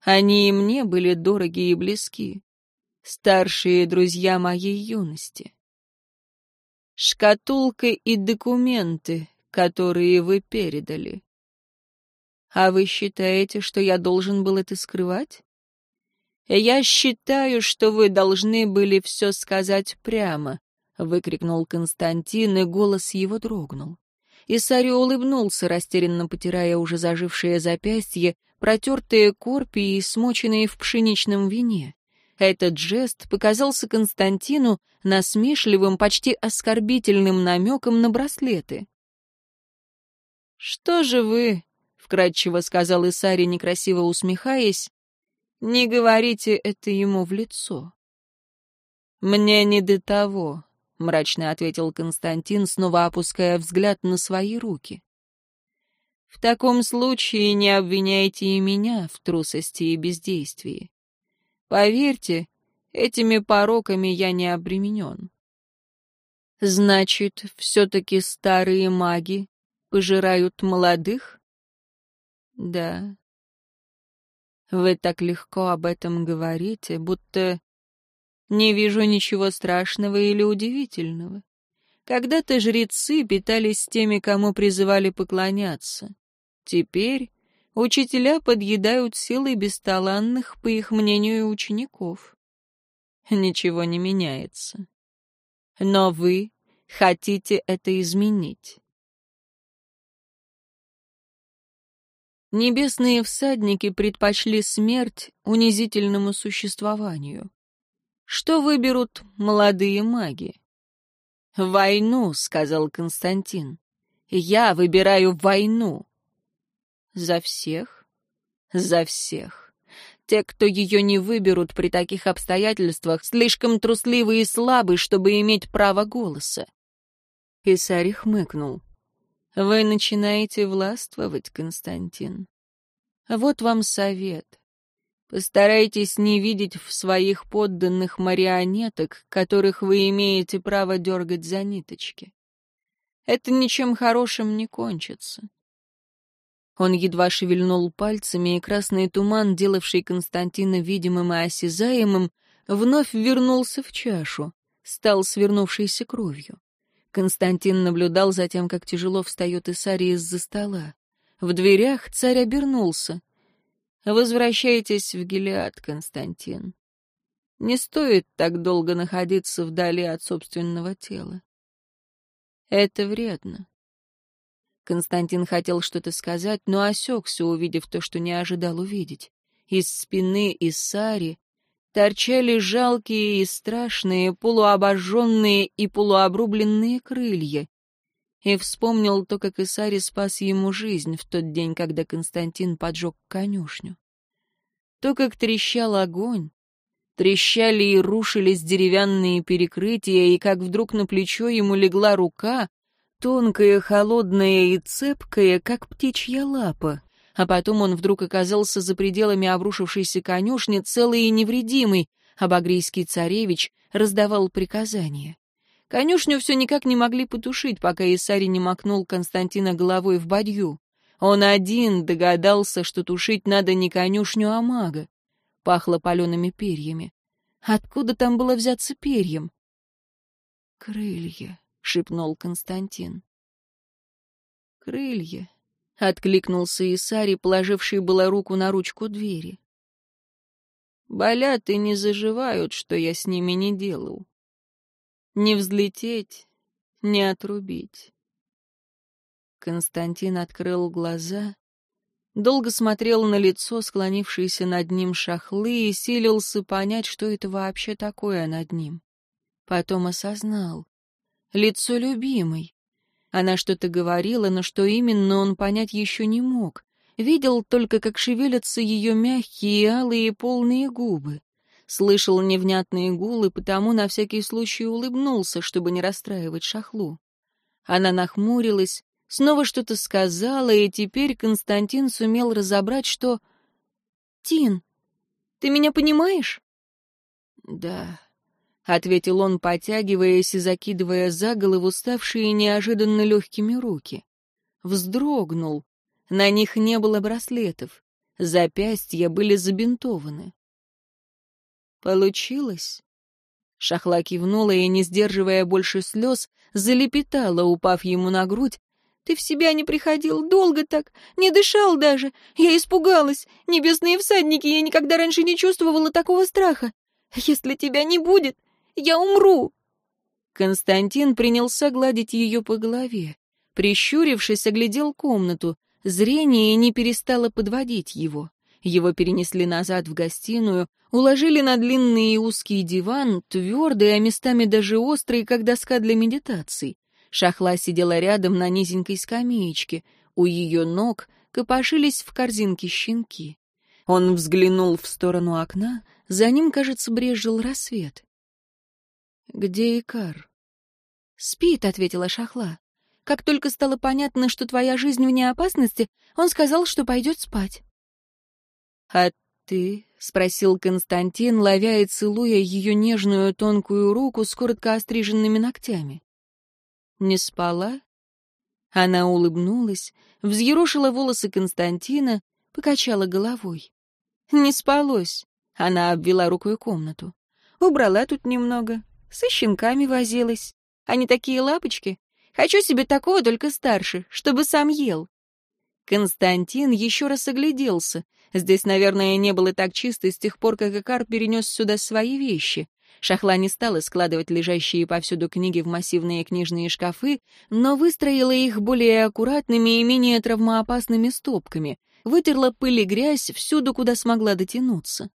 Они и мне были дороги и близки старшие друзья моей юности. Шкатулка и документы, которые вы передали. А вы считаете, что я должен был это скрывать? Я считаю, что вы должны были все сказать прямо, выкрикнул Константин, и голос его дрогнул. Исари улыбнулся, растерянно потирая уже зажившее запястье, протертые корпи и смоченные в пшеничном вине. Этот жест показался Константину насмешливым, почти оскорбительным намеком на браслеты. «Что же вы, — вкратчиво сказал Исари, некрасиво усмехаясь, — не говорите это ему в лицо?» «Мне не до того», — мрачно ответил Константин, снова опуская взгляд на свои руки. «В таком случае не обвиняйте и меня в трусости и бездействии. Поверьте, этими пороками я не обременен». «Значит, все-таки старые маги пожирают молодых?» «Да». «Вы так легко об этом говорите, будто не вижу ничего страшного или удивительного. Когда-то жрецы питались теми, кому призывали поклоняться. Теперь учителя подъедают силой бесталанных, по их мнению, учеников. Ничего не меняется. Но вы хотите это изменить. Небесные всадники предпочли смерть унизительному существованию. Что выберут молодые маги? «Войну», — сказал Константин. «Я выбираю войну». «За всех?» «За всех. Те, кто ее не выберут при таких обстоятельствах, слишком трусливы и слабы, чтобы иметь право голоса». Писарь хмыкнул. «Вы начинаете властвовать, Константин. Вот вам совет. Постарайтесь не видеть в своих подданных марионеток, которых вы имеете право дергать за ниточки. Это ничем хорошим не кончится. Он едва шевельнул пальцами, и красный туман, делавший Константина видимым и осязаемым, вновь вернулся в чашу, стал свернувшейся кровью. Константин наблюдал за тем, как тяжело встает Исарий из-за стола. В дверях царь обернулся — Возвращайтесь в Гелиад, Константин. Не стоит так долго находиться вдали от собственного тела. Это вредно. Константин хотел что-то сказать, но осекся, увидев то, что не ожидал увидеть. Из спины Исари торчали жалкие и страшные, полуобожженные и полуобрубленные крылья. И вспомнил то, как Исари спас ему жизнь в тот день, когда Константин поджег конюшню. То, как трещал огонь, трещали и рушились деревянные перекрытия, и как вдруг на плечо ему легла рука, тонкая, холодная и цепкая, как птичья лапа. А потом он вдруг оказался за пределами обрушившейся конюшни, целый и невредимый, а багрийский царевич раздавал приказания. Конюшню все никак не могли потушить, пока Исари не макнул Константина головой в бадью. Он один догадался, что тушить надо не конюшню, а мага. Пахло палеными перьями. Откуда там было взяться перьям? «Крылья», — шепнул Константин. «Крылья», — откликнулся Исари, положивший было руку на ручку двери. «Болят и не заживают, что я с ними не делал. Не взлететь, не отрубить. Константин открыл глаза, долго смотрел на лицо, склонившееся над ним шахлы, и силился понять, что это вообще такое над ним. Потом осознал. Лицо любимой. Она что-то говорила, но что именно он понять еще не мог. Видел только, как шевелятся ее мягкие, алые, полные губы слышал невнятные гулы, потому на всякий случай улыбнулся, чтобы не расстраивать шахлу. Она нахмурилась, снова что-то сказала, и теперь Константин сумел разобрать, что... «Тин, ты меня понимаешь?» «Да», — ответил он, потягиваясь и закидывая за голову ставшие неожиданно легкими руки. Вздрогнул. На них не было браслетов. Запястья были забинтованы. Получилось? Шахла кивнула и, не сдерживая больше слез, залепетала, упав ему на грудь. «Ты в себя не приходил, долго так, не дышал даже. Я испугалась. Небесные всадники, я никогда раньше не чувствовала такого страха. Если тебя не будет, я умру!» Константин принялся гладить ее по голове. Прищурившись, оглядел комнату. Зрение не перестало подводить его. Его перенесли назад в гостиную, уложили на длинный и узкий диван, твердый, а местами даже острый, как доска для медитаций. Шахла сидела рядом на низенькой скамеечке. У ее ног копошились в корзинке щенки. Он взглянул в сторону окна, за ним, кажется, брежил рассвет. «Где Икар?» «Спит», — ответила Шахла. «Как только стало понятно, что твоя жизнь вне опасности, он сказал, что пойдет спать». «А ты?» — спросил Константин, ловя и целуя ее нежную тонкую руку с коротко остриженными ногтями. «Не спала?» Она улыбнулась, взъерошила волосы Константина, покачала головой. «Не спалось», — она обвела рукой комнату. «Убрала тут немного, со щенками возилась. Они такие лапочки. Хочу себе такого, только старше, чтобы сам ел». Константин еще раз огляделся. Здесь, наверное, не было так чисто с тех пор, как Икар перенес сюда свои вещи. Шахла не стала складывать лежащие повсюду книги в массивные книжные шкафы, но выстроила их более аккуратными и менее травмоопасными стопками, вытерла пыль и грязь всюду, куда смогла дотянуться.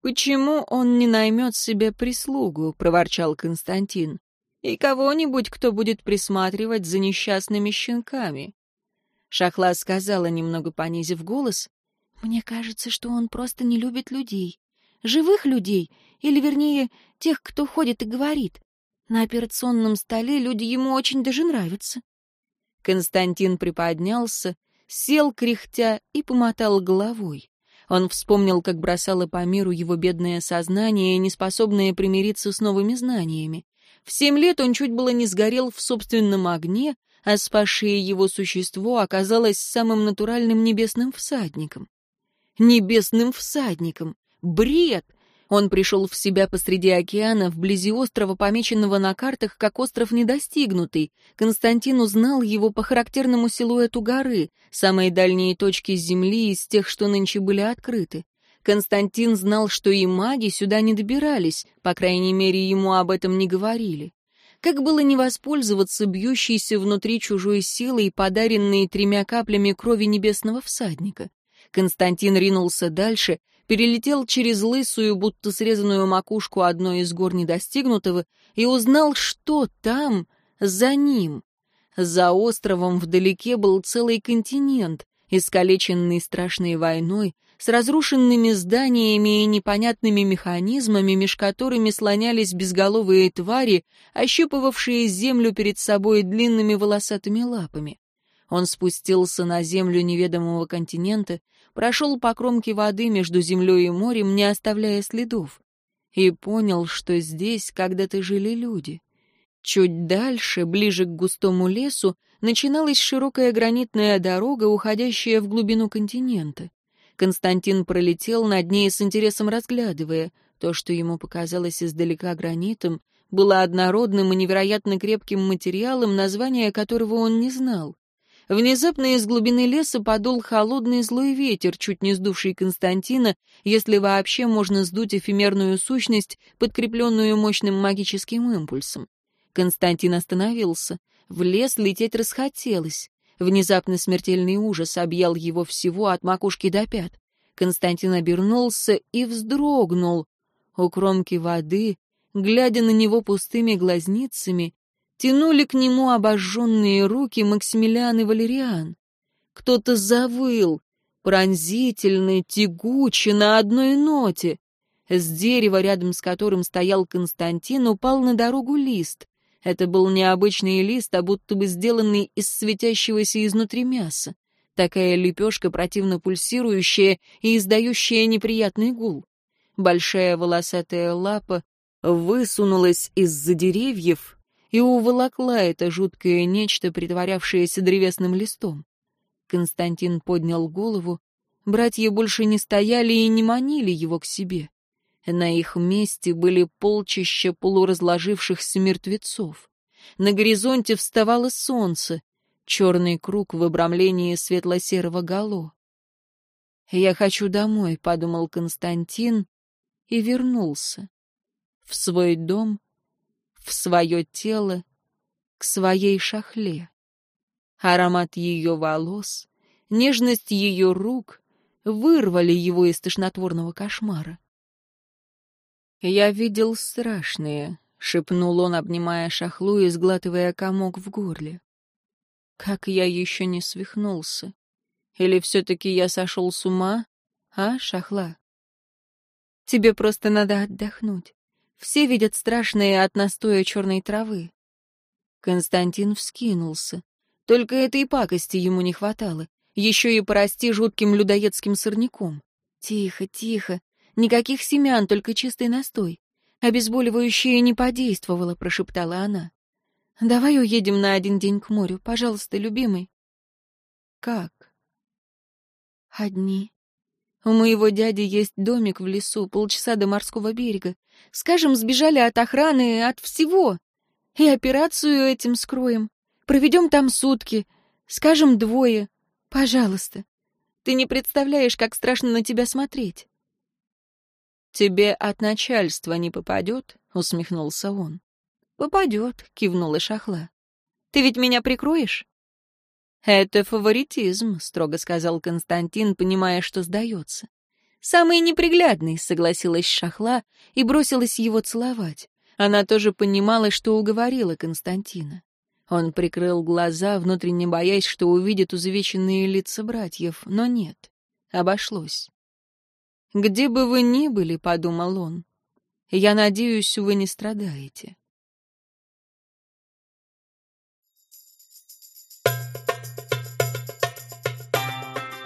«Почему он не наймет себе прислугу?» — проворчал Константин. «И кого-нибудь, кто будет присматривать за несчастными щенками?» Шахла сказала, немного понизив голос, «Мне кажется, что он просто не любит людей. Живых людей, или, вернее, тех, кто ходит и говорит. На операционном столе люди ему очень даже нравятся». Константин приподнялся, сел, кряхтя, и помотал головой. Он вспомнил, как бросало по миру его бедное сознание, неспособное примириться с новыми знаниями. В семь лет он чуть было не сгорел в собственном огне, а спасшее его существо оказалось самым натуральным небесным всадником. Небесным всадником! Бред! Он пришел в себя посреди океана, вблизи острова, помеченного на картах как остров недостигнутый. Константин узнал его по характерному силуэту горы, самой дальней точки Земли из тех, что нынче были открыты. Константин знал, что и маги сюда не добирались, по крайней мере, ему об этом не говорили. Как было не воспользоваться бьющейся внутри чужой силой, подаренной тремя каплями крови небесного всадника? Константин ринулся дальше, перелетел через лысую, будто срезанную макушку одной из гор недостигнутого и узнал, что там, за ним. За островом вдалеке был целый континент, искалеченный страшной войной, с разрушенными зданиями и непонятными механизмами, меж которыми слонялись безголовые твари, ощупывавшие землю перед собой длинными волосатыми лапами. Он спустился на землю неведомого континента, прошел по кромке воды между землей и морем, не оставляя следов, и понял, что здесь когда-то жили люди. Чуть дальше, ближе к густому лесу, начиналась широкая гранитная дорога, уходящая в глубину континента. Константин пролетел над ней с интересом разглядывая. То, что ему показалось издалека гранитом, было однородным и невероятно крепким материалом, название которого он не знал. Внезапно из глубины леса подул холодный злой ветер, чуть не сдувший Константина, если вообще можно сдуть эфемерную сущность, подкрепленную мощным магическим импульсом. Константин остановился. В лес лететь расхотелось. Внезапно смертельный ужас объял его всего от макушки до пят. Константин обернулся и вздрогнул. У кромки воды, глядя на него пустыми глазницами, тянули к нему обожженные руки Максимилиан и Валериан. Кто-то завыл, пронзительно, тягуче, на одной ноте. С дерева, рядом с которым стоял Константин, упал на дорогу лист. Это был необычный лист, а будто бы сделанный из светящегося изнутри мяса. Такая лепешка, противно пульсирующая и издающая неприятный гул. Большая волосатая лапа высунулась из-за деревьев и уволокла это жуткое нечто, притворявшееся древесным листом. Константин поднял голову. Братья больше не стояли и не манили его к себе. На их месте были полчища полуразложившихся мертвецов. На горизонте вставало солнце, черный круг в обрамлении светло-серого гало. «Я хочу домой», — подумал Константин, и вернулся. В свой дом, в свое тело, к своей шахле. Аромат ее волос, нежность ее рук вырвали его из тошнотворного кошмара. «Я видел страшные», — шепнул он, обнимая шахлу и сглатывая комок в горле. «Как я еще не свихнулся! Или все-таки я сошел с ума, а, шахла?» «Тебе просто надо отдохнуть. Все видят страшные от настоя черной травы». Константин вскинулся. Только этой пакости ему не хватало. Еще и порасти жутким людоедским сорняком. Тихо, тихо. Никаких семян, только чистый настой. Обезболивающее не подействовало, прошептала она. Давай уедем на один день к морю, пожалуйста, любимый. Как? Одни. У моего дяди есть домик в лесу, полчаса до морского берега. Скажем, сбежали от охраны, от всего. И операцию этим скроем. Проведем там сутки. Скажем, двое. Пожалуйста. Ты не представляешь, как страшно на тебя смотреть. «Тебе от начальства не попадет?» — усмехнулся он. «Попадет», — кивнула Шахла. «Ты ведь меня прикроешь?» «Это фаворитизм», — строго сказал Константин, понимая, что сдается. «Самый неприглядный», — согласилась Шахла и бросилась его целовать. Она тоже понимала, что уговорила Константина. Он прикрыл глаза, внутренне боясь, что увидит узавеченные лица братьев, но нет, обошлось. «Где бы вы ни были», — подумал он, — «я надеюсь, вы не страдаете».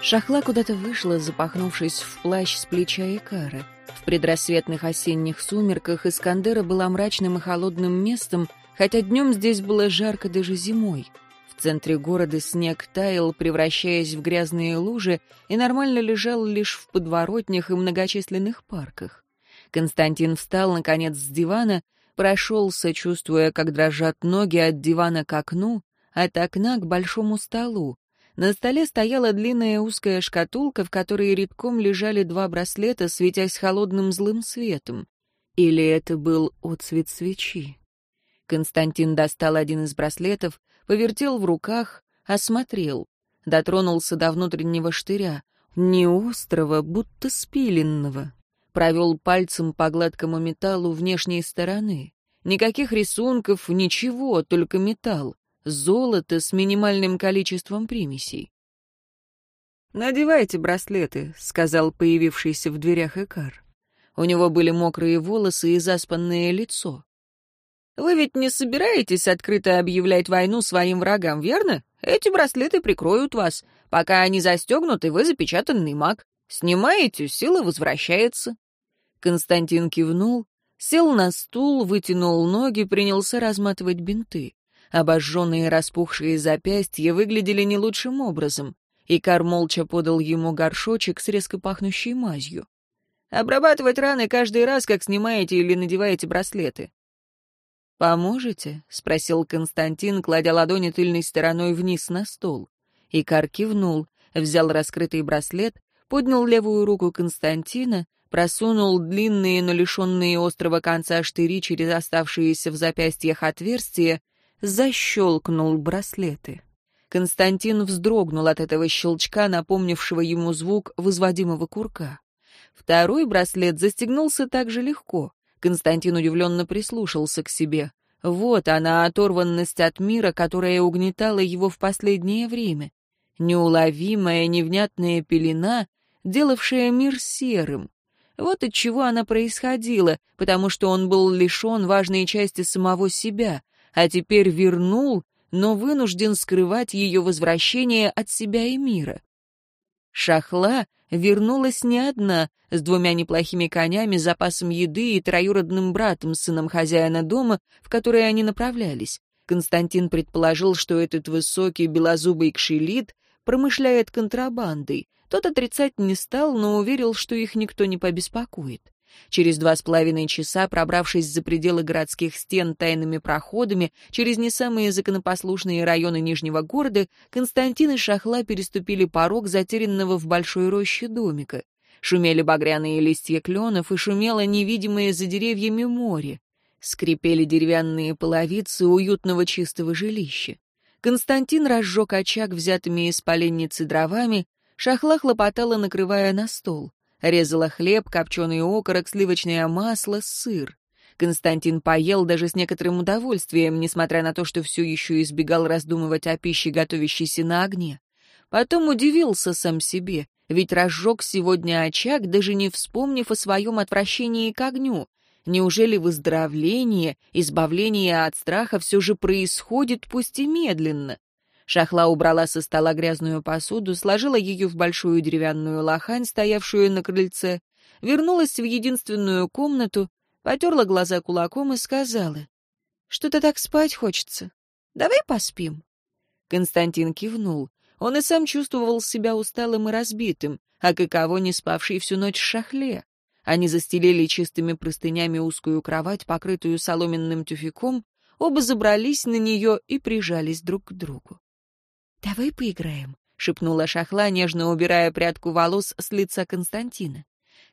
Шахла куда-то вышла, запахнувшись в плащ с плеча Икара. В предрассветных осенних сумерках Искандера была мрачным и холодным местом, хотя днем здесь было жарко даже зимой. В центре города снег таял, превращаясь в грязные лужи, и нормально лежал лишь в подворотнях и многочисленных парках. Константин встал, наконец, с дивана, прошелся, чувствуя, как дрожат ноги от дивана к окну, от окна к большому столу. На столе стояла длинная узкая шкатулка, в которой редком лежали два браслета, светясь холодным злым светом. Или это был отцвет свечи? Константин достал один из браслетов, повертел в руках, осмотрел, дотронулся до внутреннего штыря, не острого, будто спиленного. Провел пальцем по гладкому металлу внешней стороны. Никаких рисунков, ничего, только металл. Золото с минимальным количеством примесей. «Надевайте браслеты», — сказал появившийся в дверях Экар. У него были мокрые волосы и заспанное лицо. Вы ведь не собираетесь открыто объявлять войну своим врагам, верно? Эти браслеты прикроют вас. Пока они застегнуты, вы запечатанный маг. Снимаете, сила возвращается». Константин кивнул, сел на стул, вытянул ноги, принялся разматывать бинты. Обожженные распухшие запястья выглядели не лучшим образом. Икар молча подал ему горшочек с резко пахнущей мазью. «Обрабатывать раны каждый раз, как снимаете или надеваете браслеты. «Поможете?» — спросил Константин, кладя ладони тыльной стороной вниз на стол. Икар кивнул, взял раскрытый браслет, поднял левую руку Константина, просунул длинные, но лишенные острого конца штыри через оставшиеся в запястьях отверстия, защелкнул браслеты. Константин вздрогнул от этого щелчка, напомнившего ему звук возводимого курка. Второй браслет застегнулся так же легко. Константин удивленно прислушался к себе. Вот она, оторванность от мира, которая угнетала его в последнее время. Неуловимая, невнятная пелена, делавшая мир серым. Вот от чего она происходила, потому что он был лишен важной части самого себя, а теперь вернул, но вынужден скрывать ее возвращение от себя и мира. Шахла вернулась не одна, с двумя неплохими конями, запасом еды и троюродным братом, сыном хозяина дома, в который они направлялись. Константин предположил, что этот высокий белозубый кшелит промышляет контрабандой. Тот отрицать не стал, но уверил, что их никто не побеспокоит. Через два с половиной часа, пробравшись за пределы городских стен тайными проходами, через не самые законопослушные районы Нижнего города, Константин и Шахла переступили порог затерянного в большой роще домика. Шумели багряные листья кленов и шумело невидимое за деревьями море. Скрипели деревянные половицы уютного чистого жилища. Константин разжег очаг взятыми из поленницы дровами, шахла хлопотала, накрывая на стол. Резала хлеб, копченый окорок, сливочное масло, сыр. Константин поел даже с некоторым удовольствием, несмотря на то, что все еще избегал раздумывать о пище, готовящейся на огне. Потом удивился сам себе, ведь разжег сегодня очаг, даже не вспомнив о своем отвращении к огню. Неужели выздоровление, избавление от страха все же происходит, пусть и медленно? Шахла убрала со стола грязную посуду, сложила ее в большую деревянную лохань, стоявшую на крыльце, вернулась в единственную комнату, потерла глаза кулаком и сказала, «Что-то так спать хочется. Давай поспим». Константин кивнул. Он и сам чувствовал себя усталым и разбитым, а каково не спавший всю ночь в шахле. Они застелили чистыми простынями узкую кровать, покрытую соломенным тюфяком, оба забрались на нее и прижались друг к другу. «Давай поиграем», — шепнула Шахла, нежно убирая прядку волос с лица Константина.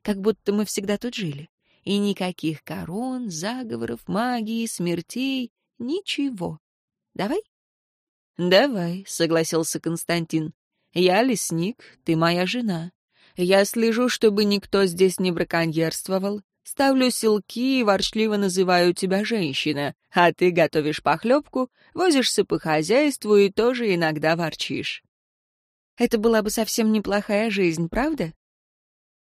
«Как будто мы всегда тут жили. И никаких корон, заговоров, магии, смертей, ничего. Давай?» «Давай», — согласился Константин. «Я лесник, ты моя жена. Я слежу, чтобы никто здесь не браконьерствовал. Ставлю селки и ворчливо называю тебя женщина, а ты готовишь похлебку, возишься по хозяйству и тоже иногда ворчишь. Это была бы совсем неплохая жизнь, правда?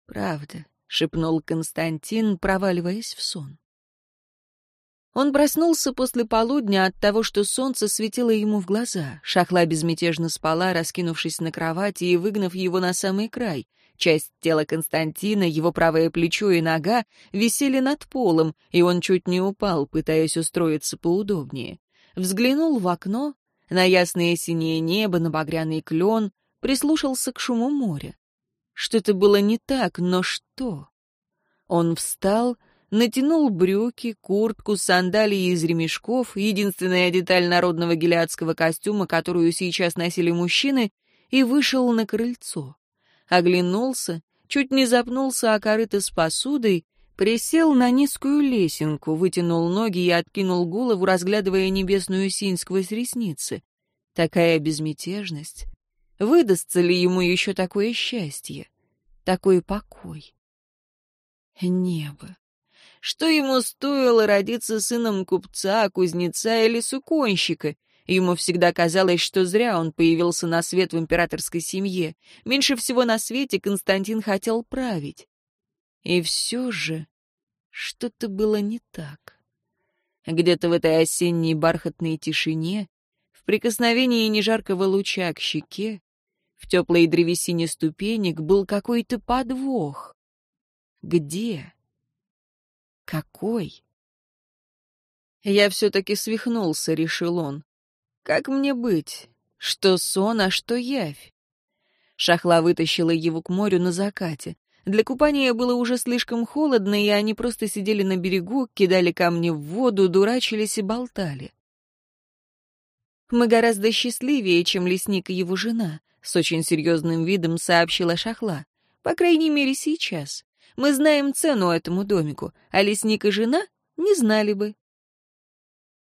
Правда, шепнул Константин, проваливаясь в сон. Он проснулся после полудня от того, что солнце светило ему в глаза. Шахла безмятежно спала, раскинувшись на кровати и выгнав его на самый край. Часть тела Константина, его правое плечо и нога висели над полом, и он чуть не упал, пытаясь устроиться поудобнее. Взглянул в окно, на ясное синее небо, на багряный клен, прислушался к шуму моря. Что-то было не так, но что? Он встал, натянул брюки, куртку, сандалии из ремешков, единственная деталь народного гелиадского костюма, которую сейчас носили мужчины, и вышел на крыльцо. Оглянулся, чуть не запнулся о корыто с посудой, присел на низкую лесенку, вытянул ноги и откинул голову, разглядывая небесную синь сквозь ресницы. Такая безмятежность. Выдастся ли ему еще такое счастье? Такой покой? Небо. Что ему стоило родиться сыном купца, кузнеца или суконщика? Ему всегда казалось, что зря он появился на свет в императорской семье. Меньше всего на свете Константин хотел править. И все же что-то было не так. Где-то в этой осенней бархатной тишине, в прикосновении нежаркого луча к щеке, в теплой древесине ступенек был какой-то подвох. Где? Какой? Я все-таки свихнулся, решил он. Как мне быть? Что сон, а что явь? Шахла вытащила его к морю на закате. Для купания было уже слишком холодно, и они просто сидели на берегу, кидали камни в воду, дурачились и болтали. «Мы гораздо счастливее, чем лесник и его жена», — с очень серьезным видом сообщила Шахла. «По крайней мере, сейчас. Мы знаем цену этому домику, а лесник и жена не знали бы.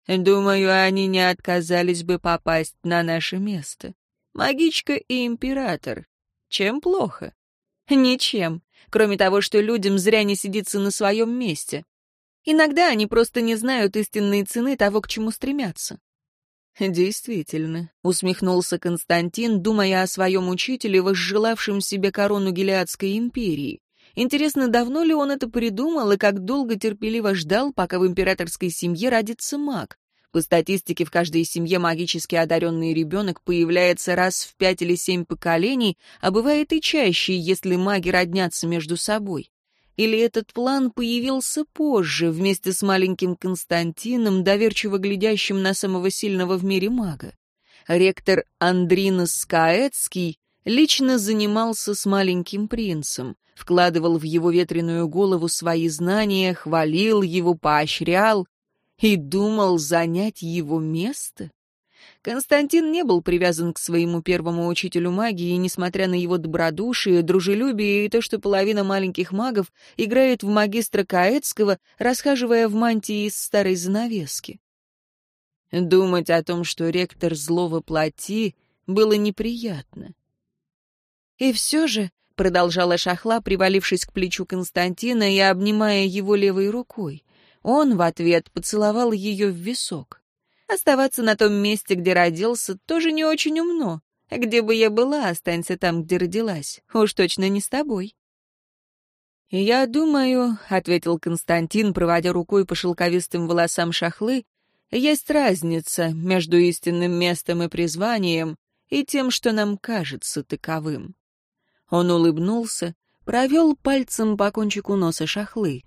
Думаю, они не отказались бы попасть на наше место. Магичка и император. Чем плохо? Ничем, кроме того, что людям зря не сидится на своем месте. Иногда они просто не знают истинной цены того, к чему стремятся. «Действительно», — усмехнулся Константин, думая о своем учителе, возжелавшем себе корону Гелиадской империи. Интересно, давно ли он это придумал и как долго терпеливо ждал, пока в императорской семье родится маг? По статистике, в каждой семье магически одаренный ребенок появляется раз в пять или семь поколений, а бывает и чаще, если маги роднятся между собой. Или этот план появился позже, вместе с маленьким Константином, доверчиво глядящим на самого сильного в мире мага. Ректор Андринос Скаэцкий лично занимался с маленьким принцем вкладывал в его ветреную голову свои знания, хвалил его, поощрял и думал занять его место? Константин не был привязан к своему первому учителю магии, несмотря на его добродушие, дружелюбие и то, что половина маленьких магов играет в магистра Каэцкого, расхаживая в мантии из старой занавески. Думать о том, что ректор злого плоти, было неприятно. И все же, — продолжала Шахла, привалившись к плечу Константина и обнимая его левой рукой, он в ответ поцеловал ее в висок. Оставаться на том месте, где родился, тоже не очень умно. Где бы я была, останься там, где родилась. Уж точно не с тобой. «Я думаю», — ответил Константин, проводя рукой по шелковистым волосам шахлы, «есть разница между истинным местом и призванием и тем, что нам кажется таковым». Он улыбнулся, провел пальцем по кончику носа шахлы.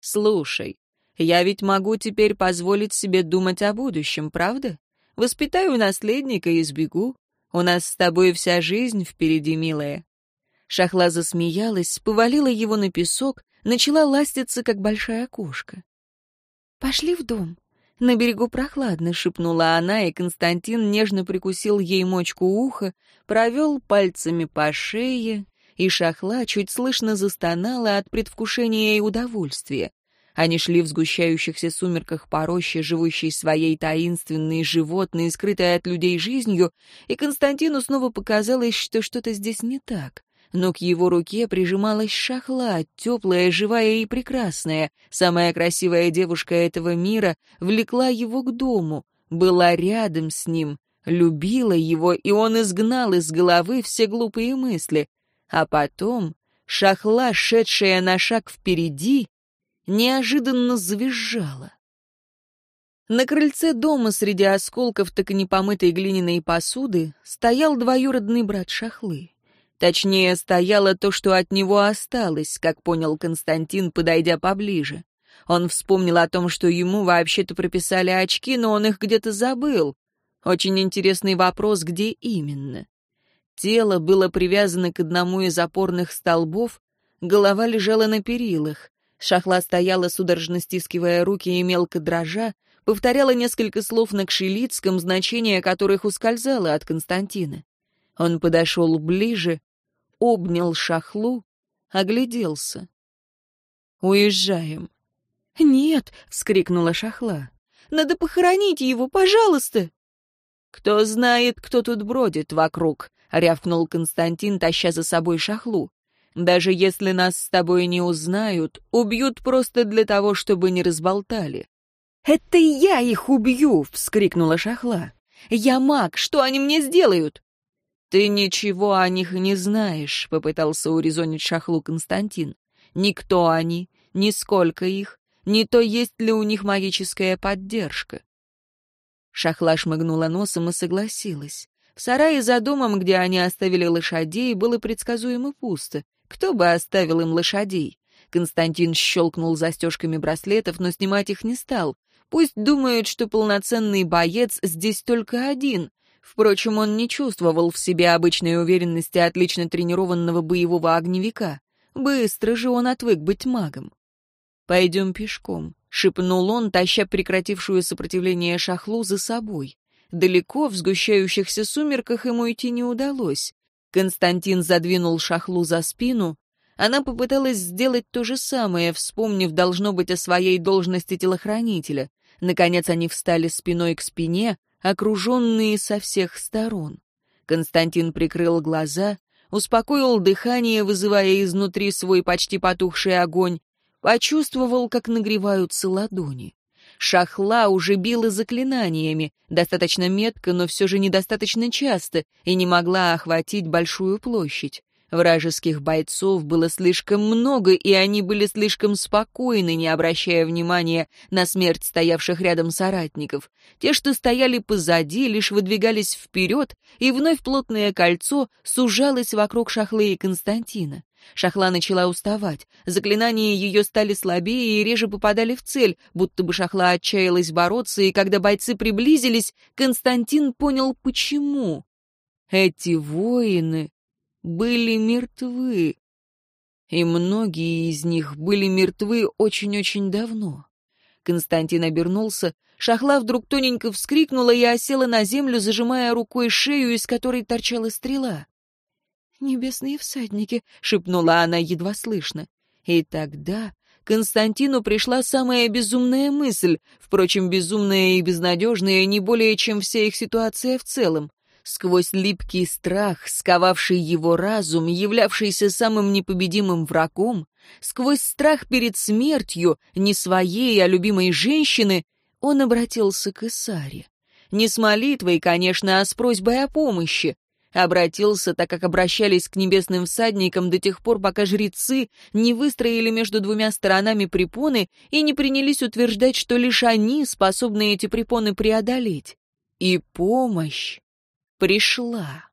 «Слушай, я ведь могу теперь позволить себе думать о будущем, правда? Воспитаю наследника и сбегу. У нас с тобой вся жизнь впереди, милая. Шахла засмеялась, повалила его на песок, начала ластиться, как большая кошка. «Пошли в дом. На берегу прохладно», — шепнула она, и Константин нежно прикусил ей мочку уха, провел пальцами по шее, и Шахла чуть слышно застонала от предвкушения и удовольствия. Они шли в сгущающихся сумерках по роще, живущей своей таинственной, животной, скрытой от людей жизнью, и Константину снова показалось, что что-то здесь не так но к его руке прижималась шахла, теплая, живая и прекрасная. Самая красивая девушка этого мира влекла его к дому, была рядом с ним, любила его, и он изгнал из головы все глупые мысли. А потом шахла, шедшая на шаг впереди, неожиданно завизжала. На крыльце дома среди осколков так и непомытой глиняной посуды стоял двоюродный брат Шахлы. Точнее, стояло то, что от него осталось, как понял Константин, подойдя поближе. Он вспомнил о том, что ему вообще-то прописали очки, но он их где-то забыл. Очень интересный вопрос, где именно. Тело было привязано к одному из опорных столбов, голова лежала на перилах. Шахла стояла, судорожно стискивая руки и мелко дрожа, повторяла несколько слов на кшелицком, значение которых ускользало от Константина. Он подошел ближе, обнял шахлу, огляделся. «Уезжаем». «Нет!» — вскрикнула шахла. «Надо похоронить его, пожалуйста!» «Кто знает, кто тут бродит вокруг», — рявкнул Константин, таща за собой шахлу. «Даже если нас с тобой не узнают, убьют просто для того, чтобы не разболтали». «Это я их убью!» — вскрикнула шахла. «Я маг, что они мне сделают?» «Ты ничего о них не знаешь», — попытался урезонить Шахлу Константин. «Никто они, ни сколько их, ни то есть ли у них магическая поддержка». Шахла шмыгнула носом и согласилась. В сарае за домом, где они оставили лошадей, было предсказуемо пусто. Кто бы оставил им лошадей? Константин щелкнул застежками браслетов, но снимать их не стал. Пусть думают, что полноценный боец здесь только один, Впрочем, он не чувствовал в себе обычной уверенности отлично тренированного боевого огневика. Быстро же он отвык быть магом. «Пойдем пешком», — шепнул он, таща прекратившую сопротивление шахлу за собой. Далеко в сгущающихся сумерках ему идти не удалось. Константин задвинул шахлу за спину. Она попыталась сделать то же самое, вспомнив, должно быть, о своей должности телохранителя. Наконец они встали спиной к спине, окруженные со всех сторон. Константин прикрыл глаза, успокоил дыхание, вызывая изнутри свой почти потухший огонь, почувствовал, как нагреваются ладони. Шахла уже била заклинаниями, достаточно метко, но все же недостаточно часто, и не могла охватить большую площадь. Вражеских бойцов было слишком много, и они были слишком спокойны, не обращая внимания на смерть стоявших рядом соратников. Те, что стояли позади, лишь выдвигались вперед, и вновь плотное кольцо сужалось вокруг Шахлы и Константина. Шахла начала уставать. Заклинания ее стали слабее и реже попадали в цель, будто бы Шахла отчаялась бороться, и когда бойцы приблизились, Константин понял, почему. Эти воины были мертвы. И многие из них были мертвы очень-очень давно. Константин обернулся, Шахла вдруг тоненько вскрикнула и осела на землю, зажимая рукой шею, из которой торчала стрела. «Небесные всадники», — шепнула она едва слышно. И тогда Константину пришла самая безумная мысль, впрочем, безумная и безнадежная не более, чем вся их ситуация в целом. Сквозь липкий страх, сковавший его разум, являвшийся самым непобедимым врагом, сквозь страх перед смертью, не своей, а любимой женщины, он обратился к Исаре. Не с молитвой, конечно, а с просьбой о помощи. Обратился, так как обращались к небесным всадникам до тех пор, пока жрецы не выстроили между двумя сторонами препоны и не принялись утверждать, что лишь они способны эти препоны преодолеть. И помощь пришла.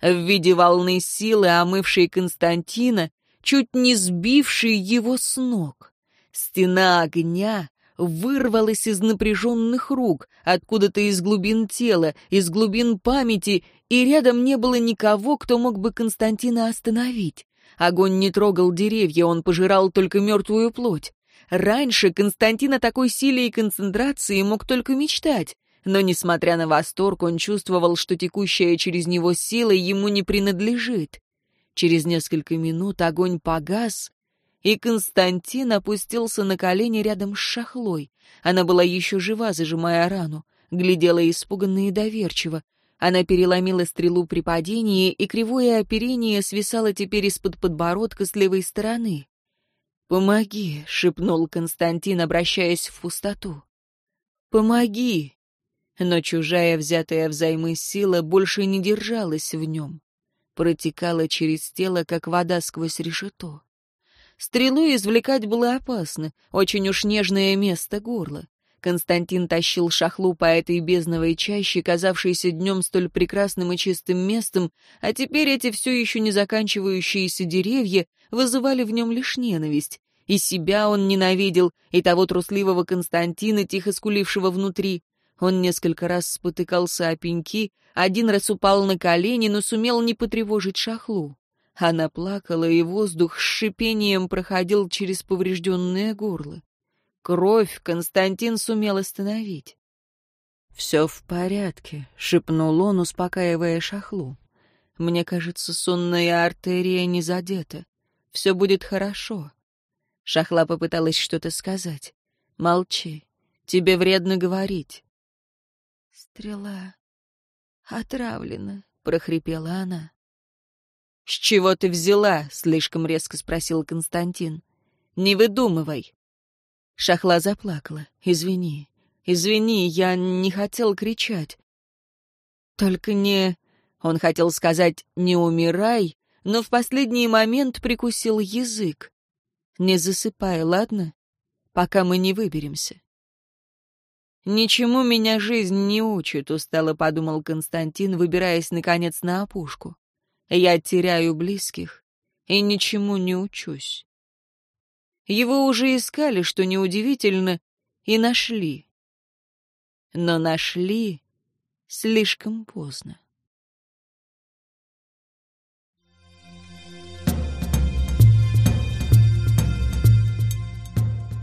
В виде волны силы, омывшей Константина, чуть не сбившей его с ног. Стена огня вырвалась из напряженных рук, откуда-то из глубин тела, из глубин памяти, и рядом не было никого, кто мог бы Константина остановить. Огонь не трогал деревья, он пожирал только мертвую плоть. Раньше Константин о такой силе и концентрации мог только мечтать, но, несмотря на восторг, он чувствовал, что текущая через него сила ему не принадлежит. Через несколько минут огонь погас, и Константин опустился на колени рядом с шахлой. Она была еще жива, зажимая рану, глядела испуганно и доверчиво. Она переломила стрелу при падении, и кривое оперение свисало теперь из-под подбородка с левой стороны. «Помоги», — шепнул Константин, обращаясь в пустоту. «Помоги!» Но чужая, взятая взаймы сила, больше не держалась в нем. Протекала через тело, как вода сквозь решето. Стрелу извлекать было опасно, очень уж нежное место горла. Константин тащил шахлу по этой бездновой чаще, казавшейся днем столь прекрасным и чистым местом, а теперь эти все еще не заканчивающиеся деревья вызывали в нем лишь ненависть. И себя он ненавидел, и того трусливого Константина, тихо скулившего внутри. Он несколько раз спотыкался о пеньки, один раз упал на колени, но сумел не потревожить шахлу. Она плакала, и воздух с шипением проходил через поврежденное горло. Кровь Константин сумел остановить. «Все в порядке», — шепнул он, успокаивая шахлу. «Мне кажется, сонная артерия не задета. Все будет хорошо». Шахла попыталась что-то сказать. «Молчи. Тебе вредно говорить». «Стрела отравлена», — прохрипела она. «С чего ты взяла?» — слишком резко спросил Константин. «Не выдумывай». Шахла заплакала. «Извини, извини, я не хотел кричать». «Только не...» Он хотел сказать «не умирай», но в последний момент прикусил язык. «Не засыпай, ладно? Пока мы не выберемся». «Ничему меня жизнь не учит», — устало подумал Константин, выбираясь, наконец, на опушку. Я теряю близких и ничему не учусь. Его уже искали, что неудивительно, и нашли. Но нашли слишком поздно.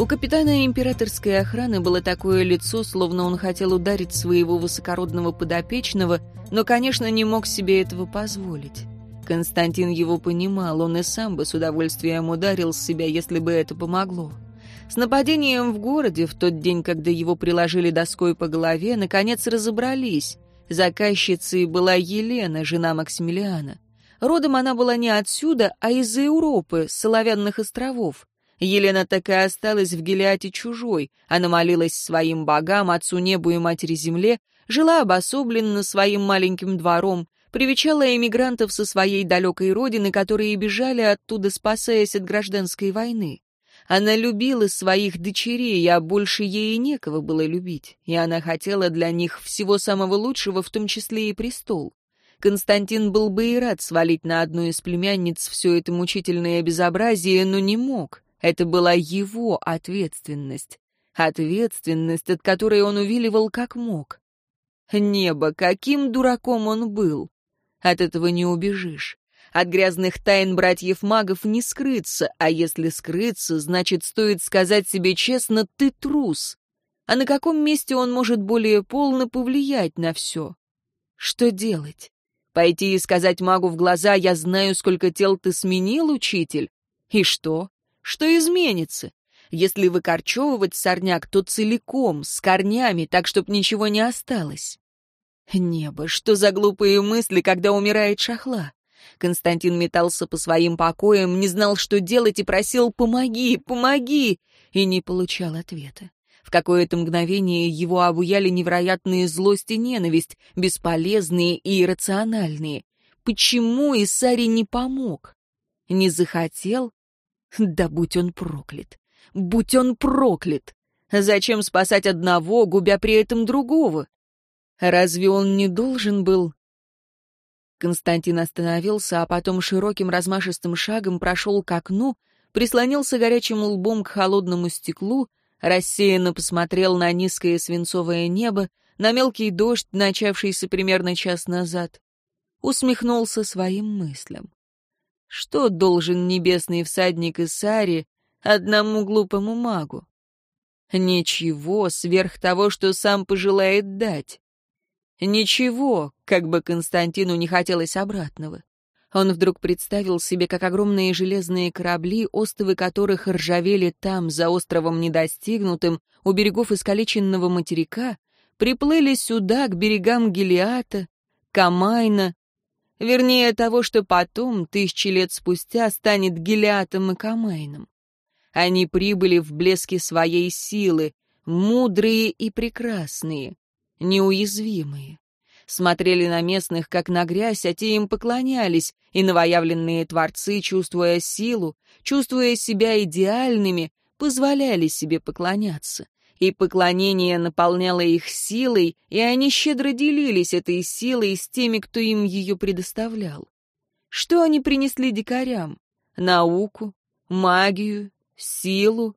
У капитана императорской охраны было такое лицо, словно он хотел ударить своего высокородного подопечного, но, конечно, не мог себе этого позволить. Константин его понимал, он и сам бы с удовольствием ударил себя, если бы это помогло. С нападением в городе, в тот день, когда его приложили доской по голове, наконец разобрались. Заказчицей была Елена, жена Максимилиана. Родом она была не отсюда, а из Европы, Соловянных островов. Елена так и осталась в Гелиате чужой. Она молилась своим богам, отцу небу и матери земле, жила обособленно своим маленьким двором, привечала эмигрантов со своей далекой родины, которые бежали оттуда, спасаясь от гражданской войны. Она любила своих дочерей, а больше ей некого было любить, и она хотела для них всего самого лучшего, в том числе и престол. Константин был бы и рад свалить на одну из племянниц все это мучительное безобразие, но не мог. Это была его ответственность. Ответственность, от которой он увиливал как мог. Небо, каким дураком он был! От этого не убежишь. От грязных тайн братьев-магов не скрыться, а если скрыться, значит, стоит сказать себе честно, ты трус. А на каком месте он может более полно повлиять на все? Что делать? Пойти и сказать магу в глаза, я знаю, сколько тел ты сменил, учитель? И что? Что изменится? Если выкорчевывать сорняк, то целиком, с корнями, так, чтобы ничего не осталось. Небо, что за глупые мысли, когда умирает шахла? Константин метался по своим покоям, не знал, что делать, и просил «помоги, помоги!» и не получал ответа. В какое-то мгновение его обуяли невероятные злость и ненависть, бесполезные и иррациональные. Почему Исари не помог? Не захотел? Да будь он проклят! Будь он проклят! Зачем спасать одного, губя при этом другого? Разве он не должен был... Константин остановился, а потом широким размашистым шагом прошел к окну, прислонился горячим лбом к холодному стеклу, рассеянно посмотрел на низкое свинцовое небо, на мелкий дождь, начавшийся примерно час назад, усмехнулся своим мыслям. Что должен небесный всадник Исари одному глупому магу? Ничего сверх того, что сам пожелает дать. Ничего, как бы Константину не хотелось обратного. Он вдруг представил себе, как огромные железные корабли, остовы которых ржавели там, за островом недостигнутым, у берегов искалеченного материка, приплыли сюда, к берегам Гелиата, Камайна, Вернее, того, что потом, тысячи лет спустя, станет Гелиатом и Камайном. Они прибыли в блеске своей силы, мудрые и прекрасные, неуязвимые. Смотрели на местных, как на грязь, а те им поклонялись, и новоявленные творцы, чувствуя силу, чувствуя себя идеальными, позволяли себе поклоняться и поклонение наполняло их силой, и они щедро делились этой силой с теми, кто им ее предоставлял. Что они принесли дикарям? Науку, магию, силу?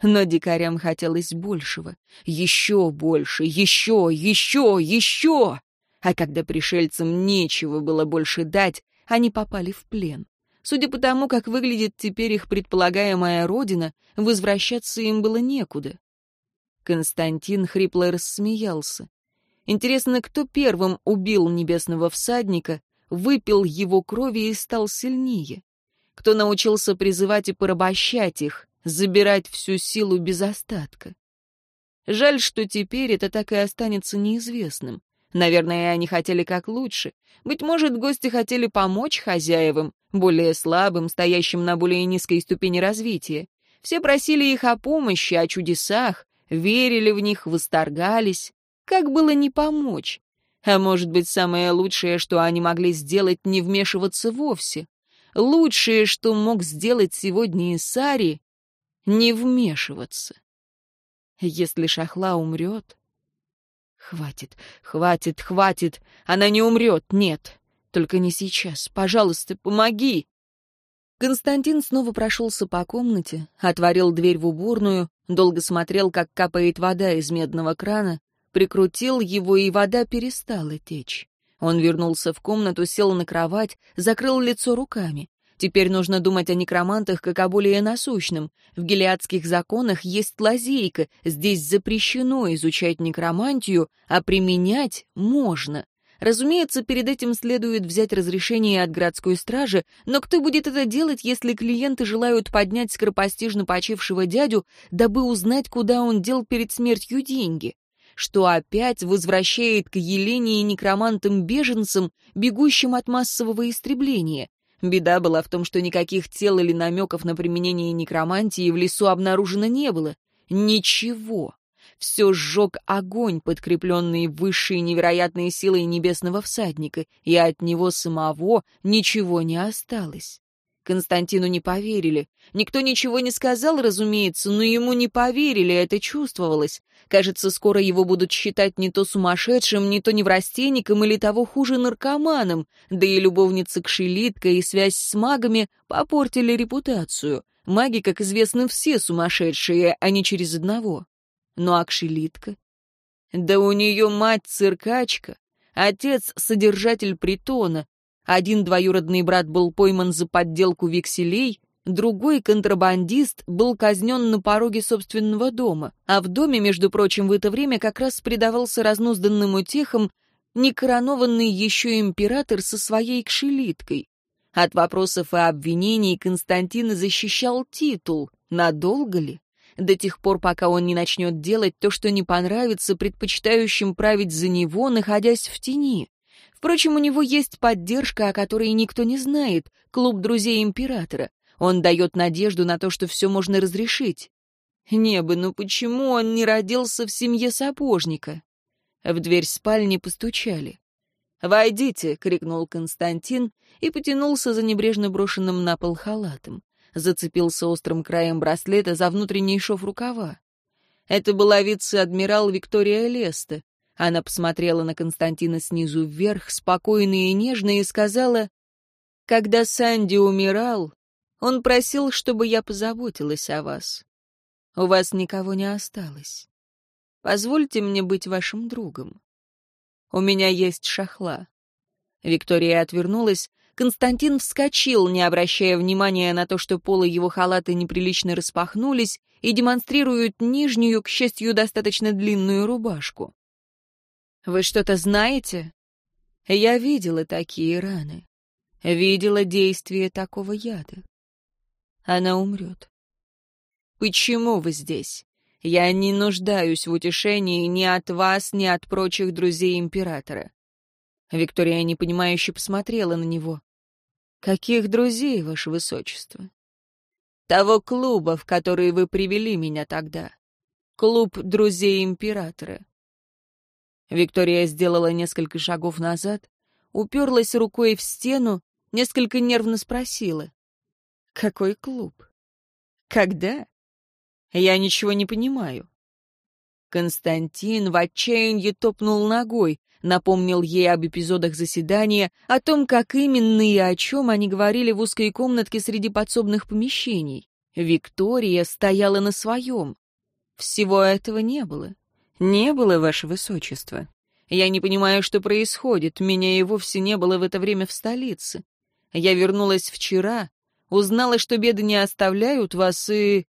Но дикарям хотелось большего. Еще больше, еще, еще, еще! А когда пришельцам нечего было больше дать, они попали в плен. Судя по тому, как выглядит теперь их предполагаемая родина, возвращаться им было некуда. Константин хрипло рассмеялся. Интересно, кто первым убил небесного всадника, выпил его крови и стал сильнее? Кто научился призывать и порабощать их, забирать всю силу без остатка? Жаль, что теперь это так и останется неизвестным. Наверное, они хотели как лучше. Быть может, гости хотели помочь хозяевам, более слабым, стоящим на более низкой ступени развития. Все просили их о помощи, о чудесах, верили в них, восторгались. Как было не помочь? А может быть, самое лучшее, что они могли сделать, не вмешиваться вовсе. Лучшее, что мог сделать сегодня Исари, не вмешиваться. Если Шахла умрет... Хватит, хватит, хватит. Она не умрет, нет. Только не сейчас. Пожалуйста, помоги. Константин снова прошелся по комнате, отворил дверь в уборную, долго смотрел, как капает вода из медного крана, прикрутил его, и вода перестала течь. Он вернулся в комнату, сел на кровать, закрыл лицо руками. Теперь нужно думать о некромантах как о более насущном. В гелиадских законах есть лазейка, здесь запрещено изучать некромантию, а применять можно. Разумеется, перед этим следует взять разрешение от городской стражи, но кто будет это делать, если клиенты желают поднять скоропостижно почившего дядю, дабы узнать, куда он дел перед смертью деньги? Что опять возвращает к Елене и некромантам-беженцам, бегущим от массового истребления? Беда была в том, что никаких тел или намеков на применение некромантии в лесу обнаружено не было. Ничего все сжег огонь, подкрепленный высшей невероятной силой небесного всадника, и от него самого ничего не осталось. Константину не поверили. Никто ничего не сказал, разумеется, но ему не поверили, это чувствовалось. Кажется, скоро его будут считать не то сумасшедшим, не то неврастенником или того хуже наркоманом, да и любовница Кшелитка и связь с магами попортили репутацию. Маги, как известно, все сумасшедшие, а не через одного. Ну а? Да у нее мать циркачка, отец — содержатель притона. Один двоюродный брат был пойман за подделку векселей, другой контрабандист был казнен на пороге собственного дома, а в доме, между прочим, в это время как раз предавался разнузданным утехам некоронованный еще император со своей кшелиткой. От вопросов и обвинений Константин защищал титул. Надолго ли? До тех пор, пока он не начнет делать то, что не понравится предпочитающим править за него, находясь в тени. Впрочем, у него есть поддержка, о которой никто не знает, клуб друзей императора. Он дает надежду на то, что все можно разрешить. Небо, ну почему он не родился в семье сапожника? В дверь спальни постучали. «Войдите!» — крикнул Константин и потянулся за небрежно брошенным на пол халатом. Зацепился острым краем браслета за внутренний шов рукава. Это была вице-адмирал Виктория Леста. Она посмотрела на Константина снизу вверх, спокойно и нежно, и сказала, «Когда Санди умирал, он просил, чтобы я позаботилась о вас. У вас никого не осталось. Позвольте мне быть вашим другом. У меня есть шахла». Виктория отвернулась, Константин вскочил, не обращая внимания на то, что полы его халата неприлично распахнулись и демонстрируют нижнюю, к счастью, достаточно длинную рубашку. Вы что-то знаете? Я видела такие раны. Видела действие такого яда. Она умрет. Почему вы здесь? Я не нуждаюсь в утешении ни от вас, ни от прочих друзей императора. Виктория непонимающе посмотрела на него. «Каких друзей, ваше высочество?» «Того клуба, в который вы привели меня тогда. Клуб друзей императора. Виктория сделала несколько шагов назад, уперлась рукой в стену, несколько нервно спросила. «Какой клуб? Когда? Я ничего не понимаю». Константин в отчаянии топнул ногой, напомнил ей об эпизодах заседания, о том, как именно и о чем они говорили в узкой комнатке среди подсобных помещений. Виктория стояла на своем. Всего этого не было. «Не было, ваше высочество. Я не понимаю, что происходит. Меня и вовсе не было в это время в столице. Я вернулась вчера, узнала, что беды не оставляют вас и...»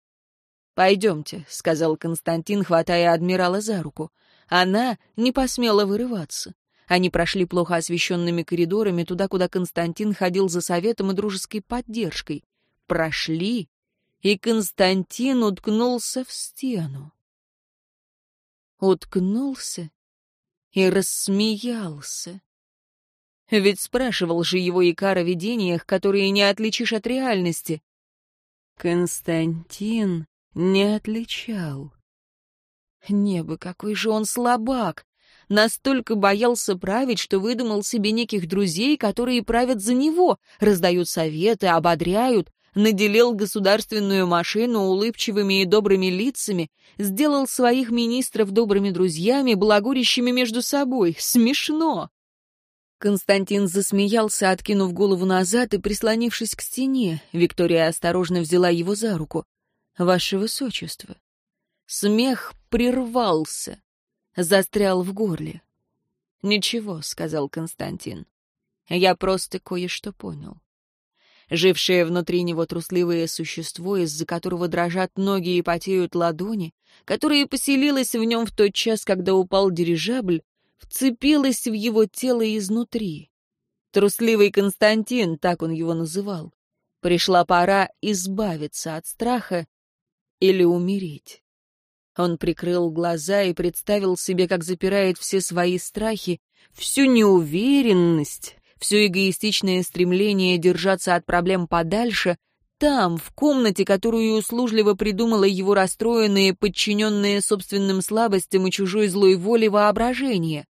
«Пойдемте», — сказал Константин, хватая адмирала за руку. Она не посмела вырываться. Они прошли плохо освещенными коридорами туда, куда Константин ходил за советом и дружеской поддержкой. Прошли, и Константин уткнулся в стену уткнулся и рассмеялся. Ведь спрашивал же его Икар о видениях, которые не отличишь от реальности. Константин не отличал. Небо, какой же он слабак! Настолько боялся править, что выдумал себе неких друзей, которые правят за него, раздают советы, ободряют, наделил государственную машину улыбчивыми и добрыми лицами, сделал своих министров добрыми друзьями, благурящими между собой. Смешно! Константин засмеялся, откинув голову назад и прислонившись к стене. Виктория осторожно взяла его за руку. «Ваше высочество». Смех прервался, застрял в горле. «Ничего», — сказал Константин. «Я просто кое-что понял жившее внутри него трусливое существо, из-за которого дрожат ноги и потеют ладони, которое поселилось в нем в тот час, когда упал дирижабль, вцепилось в его тело изнутри. Трусливый Константин, так он его называл. Пришла пора избавиться от страха или умереть. Он прикрыл глаза и представил себе, как запирает все свои страхи, всю неуверенность, все эгоистичное стремление держаться от проблем подальше, там, в комнате, которую услужливо придумала его расстроенные, подчиненные собственным слабостям и чужой злой воле воображение,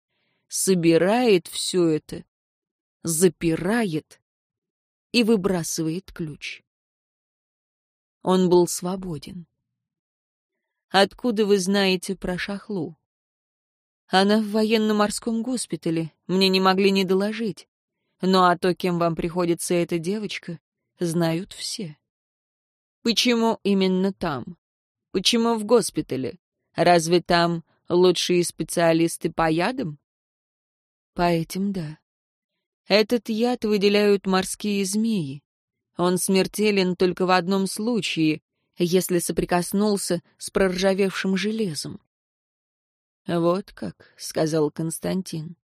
собирает все это, запирает и выбрасывает ключ. Он был свободен. «Откуда вы знаете про Шахлу?» «Она в военно-морском госпитале. Мне не могли не доложить. Ну а то, кем вам приходится эта девочка, знают все. Почему именно там? Почему в госпитале? Разве там лучшие специалисты по ядам? По этим да. Этот яд выделяют морские змеи. Он смертелен только в одном случае, если соприкоснулся с проржавевшим железом. «Вот как», — сказал Константин.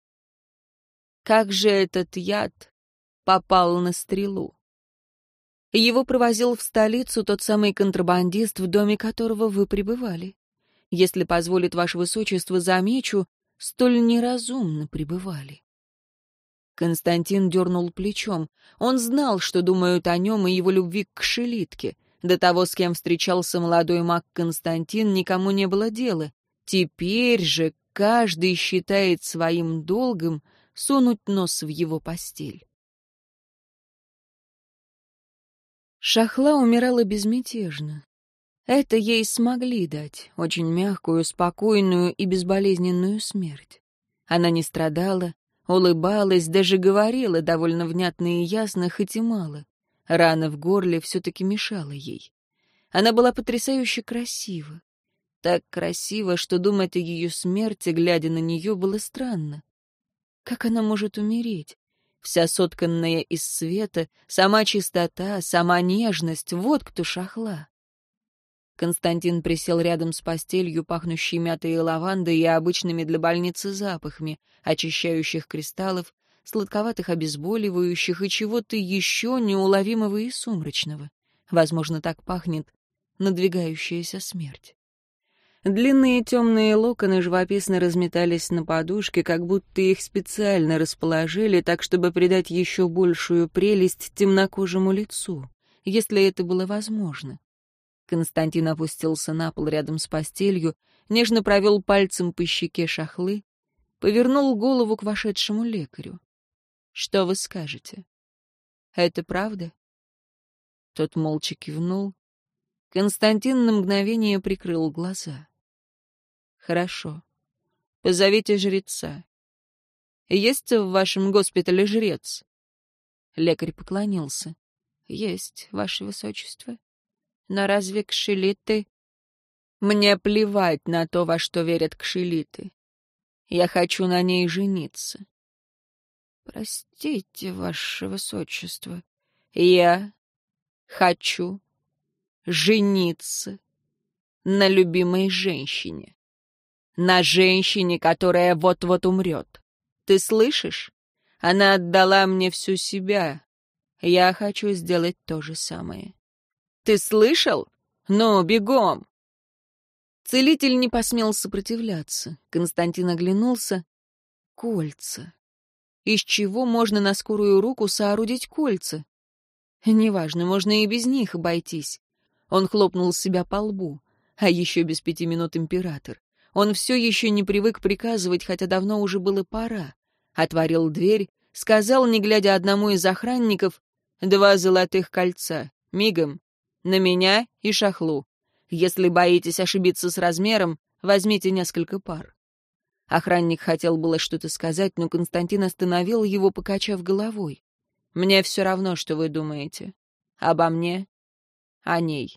Как же этот яд попал на стрелу? Его провозил в столицу тот самый контрабандист, в доме которого вы пребывали. Если позволит ваше высочество, замечу, столь неразумно пребывали. Константин дернул плечом. Он знал, что думают о нем и его любви к шелитке. До того, с кем встречался молодой маг Константин, никому не было дела. Теперь же каждый считает своим долгом сунуть нос в его постель. Шахла умирала безмятежно. Это ей смогли дать, очень мягкую, спокойную и безболезненную смерть. Она не страдала, улыбалась, даже говорила довольно внятно и ясно, хоть и мало. Рана в горле все-таки мешала ей. Она была потрясающе красива. Так красиво, что думать о ее смерти, глядя на нее, было странно. Как она может умереть? Вся сотканная из света, сама чистота, сама нежность — вот кто шахла. Константин присел рядом с постелью, пахнущей мятой и лавандой и обычными для больницы запахами, очищающих кристаллов, сладковатых обезболивающих и чего-то еще неуловимого и сумрачного. Возможно, так пахнет надвигающаяся смерть. Длинные темные локоны живописно разметались на подушке, как будто их специально расположили, так чтобы придать еще большую прелесть темнокожему лицу, если это было возможно. Константин опустился на пол рядом с постелью, нежно провел пальцем по щеке шахлы, повернул голову к вошедшему лекарю. «Что вы скажете? Это правда?» Тот молча кивнул. Константин на мгновение прикрыл глаза. «Хорошо. Позовите жреца. Есть в вашем госпитале жрец?» Лекарь поклонился. «Есть, ваше высочество». Но разве кшелиты... Мне плевать на то, во что верят кшелиты. Я хочу на ней жениться. Простите, ваше высочество. Я хочу жениться на любимой женщине. На женщине, которая вот-вот умрет. Ты слышишь? Она отдала мне всю себя. Я хочу сделать то же самое. Ты слышал? Ну, бегом!» Целитель не посмел сопротивляться. Константин оглянулся. Кольца. Из чего можно на скорую руку соорудить кольца? Неважно, можно и без них обойтись. Он хлопнул себя по лбу. А еще без пяти минут император. Он все еще не привык приказывать, хотя давно уже было пора. Отворил дверь, сказал, не глядя одному из охранников, «Два золотых кольца. Мигом. На меня и шахлу. Если боитесь ошибиться с размером, возьмите несколько пар». Охранник хотел было что-то сказать, но Константин остановил его, покачав головой. «Мне все равно, что вы думаете. Обо мне, о ней».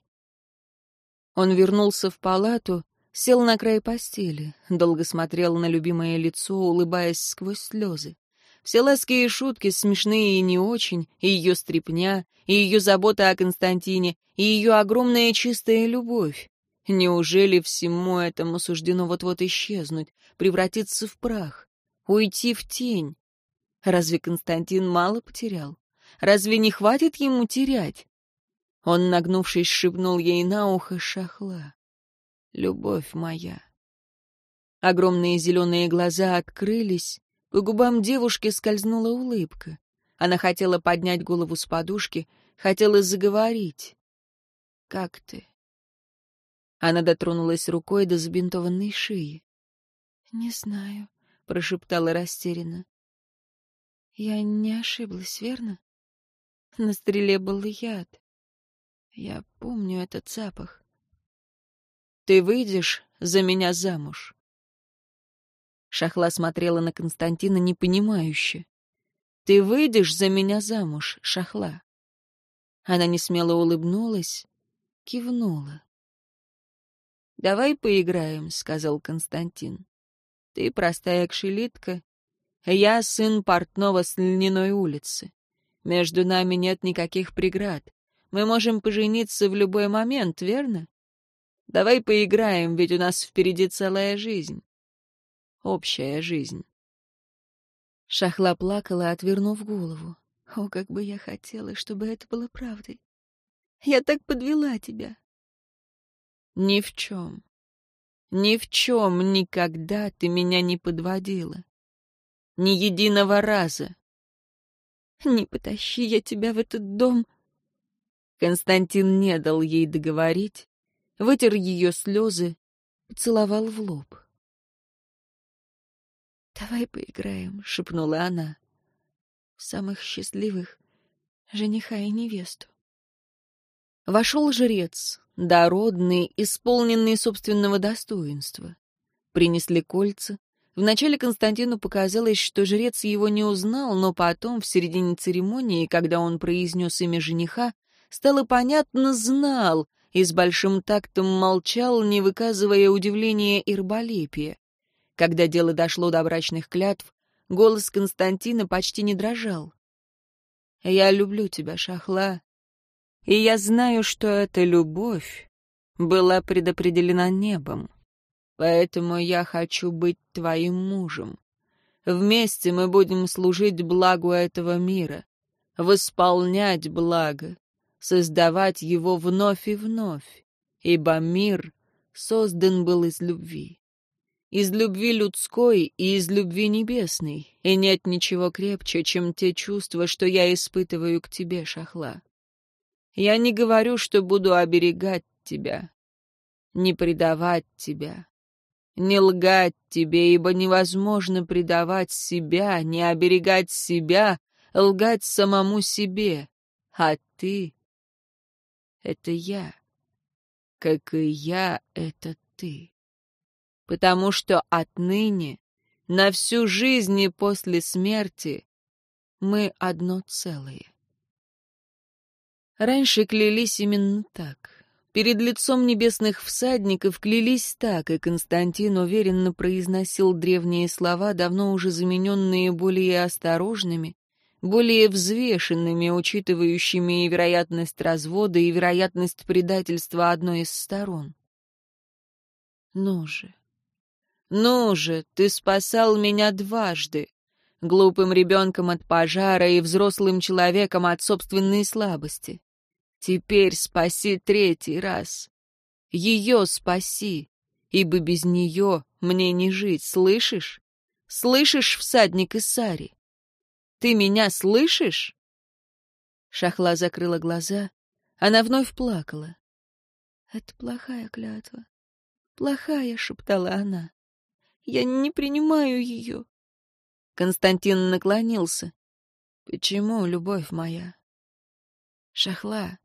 Он вернулся в палату, сел на край постели, долго смотрел на любимое лицо, улыбаясь сквозь слезы. Все ласки и шутки, смешные и не очень, и ее стрипня, и ее забота о Константине, и ее огромная чистая любовь. Неужели всему этому суждено вот-вот исчезнуть, превратиться в прах, уйти в тень? Разве Константин мало потерял? Разве не хватит ему терять? Он, нагнувшись, шепнул ей на ухо шахла. «Любовь моя». Огромные зеленые глаза открылись, по губам девушки скользнула улыбка. Она хотела поднять голову с подушки, хотела заговорить. «Как ты?» Она дотронулась рукой до забинтованной шеи. «Не знаю», — прошептала растерянно. «Я не ошиблась, верно? На стреле был яд. Я помню этот запах. Ты выйдешь за меня замуж?» Шахла смотрела на Константина непонимающе. «Ты выйдешь за меня замуж, Шахла?» Она несмело улыбнулась, кивнула. «Давай поиграем», — сказал Константин. «Ты простая кшелитка, я сын портного с льняной улицы. Между нами нет никаких преград. Мы можем пожениться в любой момент, верно? Давай поиграем, ведь у нас впереди целая жизнь общая жизнь. Шахла плакала, отвернув голову. О, как бы я хотела, чтобы это было правдой. Я так подвела тебя». «Ни в чем. Ни в чем никогда ты меня не подводила. Ни единого раза. Не потащи я тебя в этот дом. Константин не дал ей договорить, вытер ее слезы, поцеловал в лоб. «Давай поиграем», — шепнула она. «В самых счастливых жениха и невесту». Вошел жрец, дородный, исполненный собственного достоинства. Принесли кольца. Вначале Константину показалось, что жрец его не узнал, но потом, в середине церемонии, когда он произнес имя жениха, стало понятно, знал, и с большим тактом молчал, не выказывая удивления и раболепия. Когда дело дошло до брачных клятв, голос Константина почти не дрожал. «Я люблю тебя, Шахла, и я знаю, что эта любовь была предопределена небом. Поэтому я хочу быть твоим мужем. Вместе мы будем служить благу этого мира, восполнять благо, создавать его вновь и вновь, ибо мир создан был из любви. Из любви людской и из любви небесной, и нет ничего крепче, чем те чувства, что я испытываю к тебе, Шахла. Я не говорю, что буду оберегать тебя, не предавать тебя, не лгать тебе, ибо невозможно предавать себя, не оберегать себя, лгать самому себе. А ты — это я, как и я — это ты. Потому что отныне, на всю жизнь и после смерти, мы одно целое. Раньше клялись именно так. Перед лицом небесных всадников клялись так, и Константин уверенно произносил древние слова, давно уже замененные более осторожными, более взвешенными, учитывающими и вероятность развода, и вероятность предательства одной из сторон. Ну же, ну же, ты спасал меня дважды, глупым ребенком от пожара и взрослым человеком от собственной слабости. Теперь спаси третий раз. Ее спаси, ибо без нее мне не жить, слышишь? Слышишь, всадник Исари? Ты меня слышишь?» Шахла закрыла глаза. Она вновь плакала. «Это плохая клятва. Плохая», — шептала она. «Я не принимаю ее». Константин наклонился. «Почему, любовь моя?» «Шахла,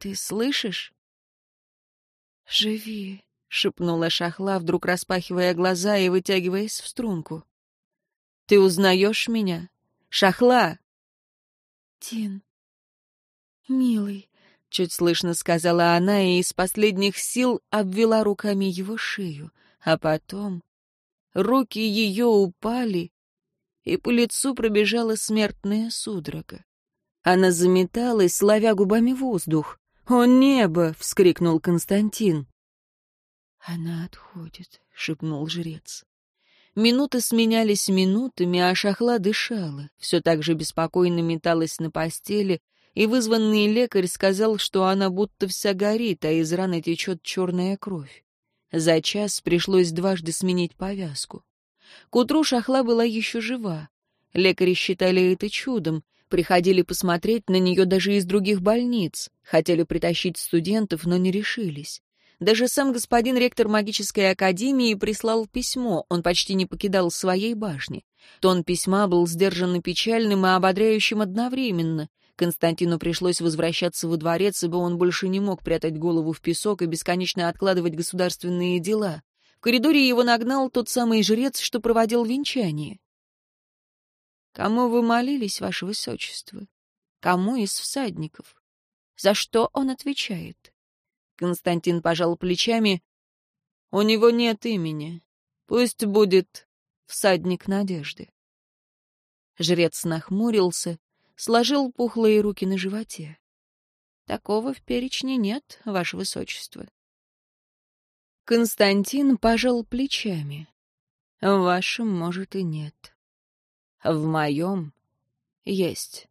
ты слышишь? Живи, шепнула Шахла, вдруг распахивая глаза и вытягиваясь в струнку. Ты узнаешь меня? Шахла! Тин, милый, чуть слышно сказала она и из последних сил обвела руками его шею, а потом руки ее упали, и по лицу пробежала смертная судорога. Она заметалась, ловя губами воздух. «О небо!» — вскрикнул Константин. «Она отходит», — шепнул жрец. Минуты сменялись минутами, а шахла дышала, все так же беспокойно металась на постели, и вызванный лекарь сказал, что она будто вся горит, а из раны течет черная кровь. За час пришлось дважды сменить повязку. К утру шахла была еще жива. Лекари считали это чудом, Приходили посмотреть на нее даже из других больниц. Хотели притащить студентов, но не решились. Даже сам господин ректор магической академии прислал письмо, он почти не покидал своей башни. Тон письма был сдержанно печальным и ободряющим одновременно. Константину пришлось возвращаться во дворец, ибо он больше не мог прятать голову в песок и бесконечно откладывать государственные дела. В коридоре его нагнал тот самый жрец, что проводил венчание. Кому вы молились, ваше высочество? Кому из всадников? За что он отвечает? Константин пожал плечами. У него нет имени. Пусть будет всадник надежды. Жрец нахмурился, сложил пухлые руки на животе. Такого в перечне нет, ваше высочество. Константин пожал плечами. В вашем, может, и нет. В моем есть.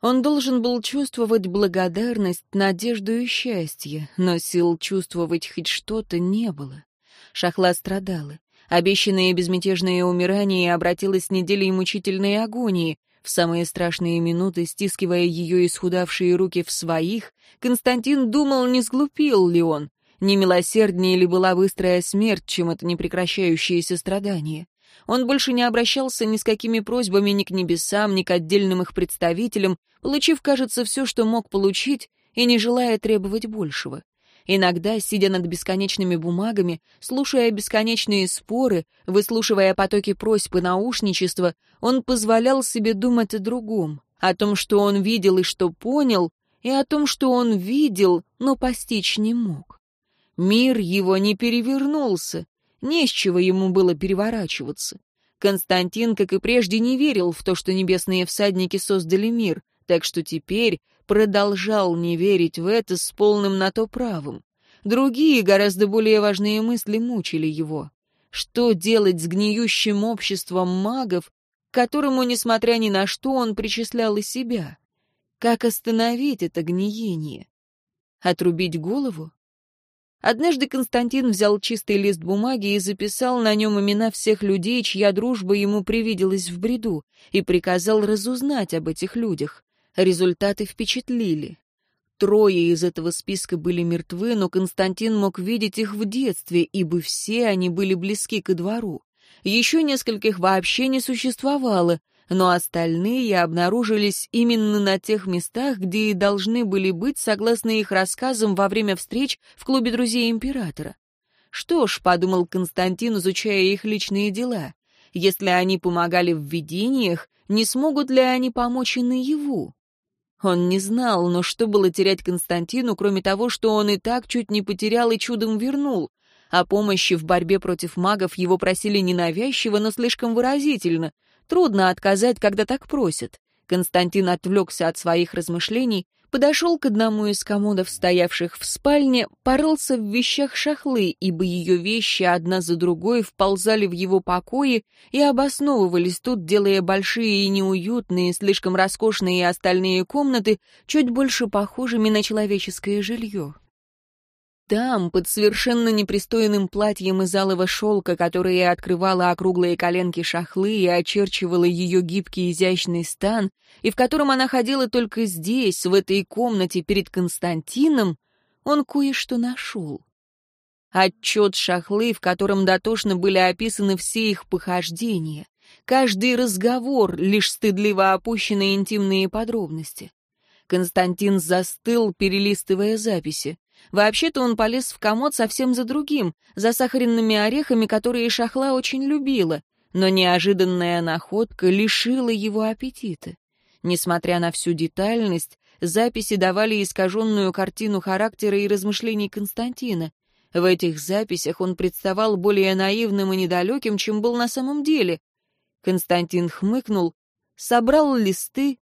Он должен был чувствовать благодарность, надежду и счастье, но сил чувствовать хоть что-то не было. Шахла страдала. Обещанное безмятежное умирание обратилось неделей мучительной агонии. В самые страшные минуты, стискивая ее исхудавшие руки в своих, Константин думал, не сглупил ли он, не милосерднее ли была быстрая смерть, чем это непрекращающееся страдание. Он больше не обращался ни с какими просьбами ни к небесам, ни к отдельным их представителям, получив, кажется, все, что мог получить, и не желая требовать большего. Иногда, сидя над бесконечными бумагами, слушая бесконечные споры, выслушивая потоки просьб и наушничества, он позволял себе думать о другом, о том, что он видел и что понял, и о том, что он видел, но постичь не мог. Мир его не перевернулся, не с чего ему было переворачиваться. Константин, как и прежде, не верил в то, что небесные всадники создали мир, так что теперь продолжал не верить в это с полным на то правом. Другие, гораздо более важные мысли мучили его. Что делать с гниющим обществом магов, которому, несмотря ни на что, он причислял и себя? Как остановить это гниение? Отрубить голову? Однажды Константин взял чистый лист бумаги и записал на нем имена всех людей, чья дружба ему привиделась в бреду, и приказал разузнать об этих людях. Результаты впечатлили. Трое из этого списка были мертвы, но Константин мог видеть их в детстве, ибо все они были близки ко двору. Еще нескольких вообще не существовало, но остальные обнаружились именно на тех местах, где и должны были быть, согласно их рассказам во время встреч в клубе друзей императора. Что ж, подумал Константин, изучая их личные дела, если они помогали в видениях, не смогут ли они помочь и наяву? Он не знал, но что было терять Константину, кроме того, что он и так чуть не потерял и чудом вернул. О помощи в борьбе против магов его просили ненавязчиво, но слишком выразительно. Трудно отказать, когда так просят. Константин отвлекся от своих размышлений, подошел к одному из комодов, стоявших в спальне, порылся в вещах шахлы, ибо ее вещи одна за другой вползали в его покои и обосновывались тут, делая большие и неуютные, слишком роскошные остальные комнаты чуть больше похожими на человеческое жилье. Там, под совершенно непристойным платьем из алого шелка, которое открывало округлые коленки шахлы и очерчивало ее гибкий изящный стан, и в котором она ходила только здесь, в этой комнате перед Константином, он кое-что нашел. Отчет шахлы, в котором дотошно были описаны все их похождения, каждый разговор, лишь стыдливо опущенные интимные подробности. Константин застыл, перелистывая записи. Вообще-то он полез в комод совсем за другим, за сахарными орехами, которые Шахла очень любила, но неожиданная находка лишила его аппетита. Несмотря на всю детальность, записи давали искаженную картину характера и размышлений Константина. В этих записях он представал более наивным и недалеким, чем был на самом деле. Константин хмыкнул, собрал листы,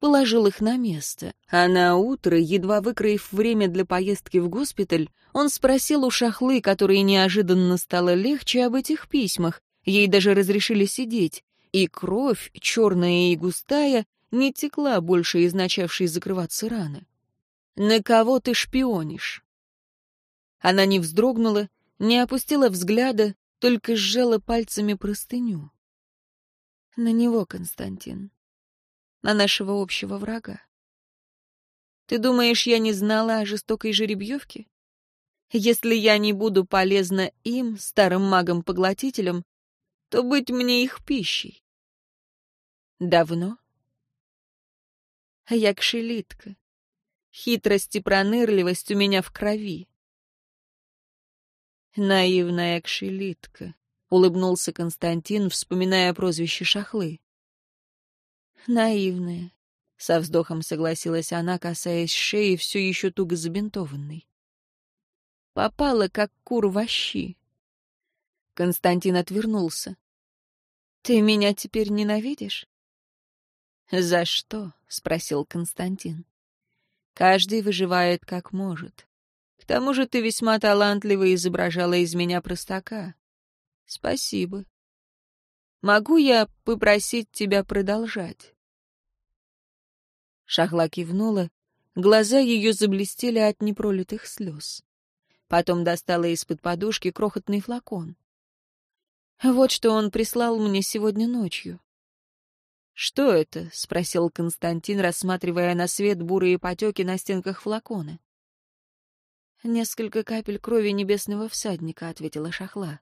положил их на место. А на утро, едва выкроив время для поездки в госпиталь, он спросил у Шахлы, которой неожиданно стало легче, об этих письмах. Ей даже разрешили сидеть. И кровь, черная и густая, не текла больше из начавшей закрываться раны. «На кого ты шпионишь?» Она не вздрогнула, не опустила взгляда, только сжала пальцами простыню. «На него, Константин на нашего общего врага. Ты думаешь, я не знала о жестокой жеребьевке? Если я не буду полезна им, старым магам-поглотителям, то быть мне их пищей. Давно? Я кшелитка. Хитрость и пронырливость у меня в крови. Наивная кшелитка, — улыбнулся Константин, вспоминая прозвище Шахлы наивная. Со вздохом согласилась она, касаясь шеи, все еще туго забинтованной. Попала, как кур в щи. Константин отвернулся. «Ты меня теперь ненавидишь?» «За что?» — спросил Константин. «Каждый выживает как может. К тому же ты весьма талантливо изображала из меня простака. Спасибо. Могу я попросить тебя продолжать?» Шахла кивнула, глаза ее заблестели от непролитых слез. Потом достала из-под подушки крохотный флакон. Вот что он прислал мне сегодня ночью. «Что это?» — спросил Константин, рассматривая на свет бурые потеки на стенках флакона. «Несколько капель крови небесного всадника», — ответила Шахла.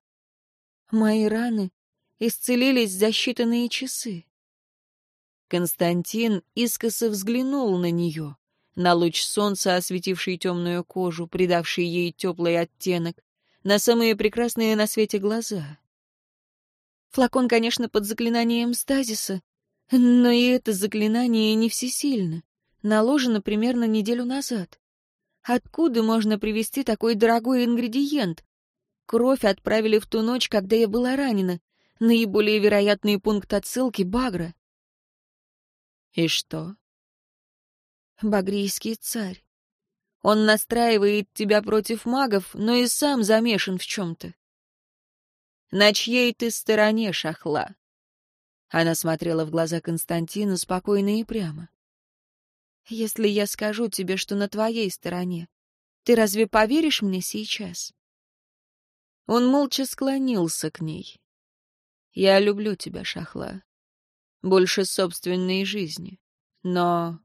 «Мои раны исцелились за считанные часы». Константин искоса взглянул на нее, на луч солнца, осветивший темную кожу, придавший ей теплый оттенок, на самые прекрасные на свете глаза. Флакон, конечно, под заклинанием стазиса, но и это заклинание не всесильно. Наложено примерно неделю назад. Откуда можно привезти такой дорогой ингредиент? Кровь отправили в ту ночь, когда я была ранена. Наиболее вероятный пункт отсылки — Багра. И что? Багрийский царь. Он настраивает тебя против магов, но и сам замешан в чем-то. На чьей ты стороне, Шахла? Она смотрела в глаза Константина спокойно и прямо. «Если я скажу тебе, что на твоей стороне, ты разве поверишь мне сейчас?» Он молча склонился к ней. «Я люблю тебя, Шахла. Больше собственной жизни. Но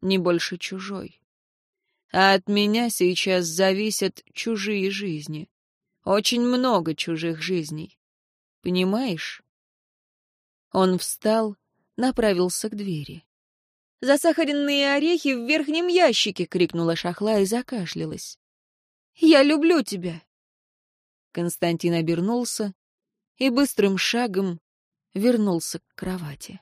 не больше чужой. А от меня сейчас зависят чужие жизни. Очень много чужих жизней. Понимаешь?» Он встал, направился к двери. «Засахаренные орехи в верхнем ящике!» — крикнула Шахла и закашлялась. «Я люблю тебя!» Константин обернулся и быстрым шагом вернулся к кровати.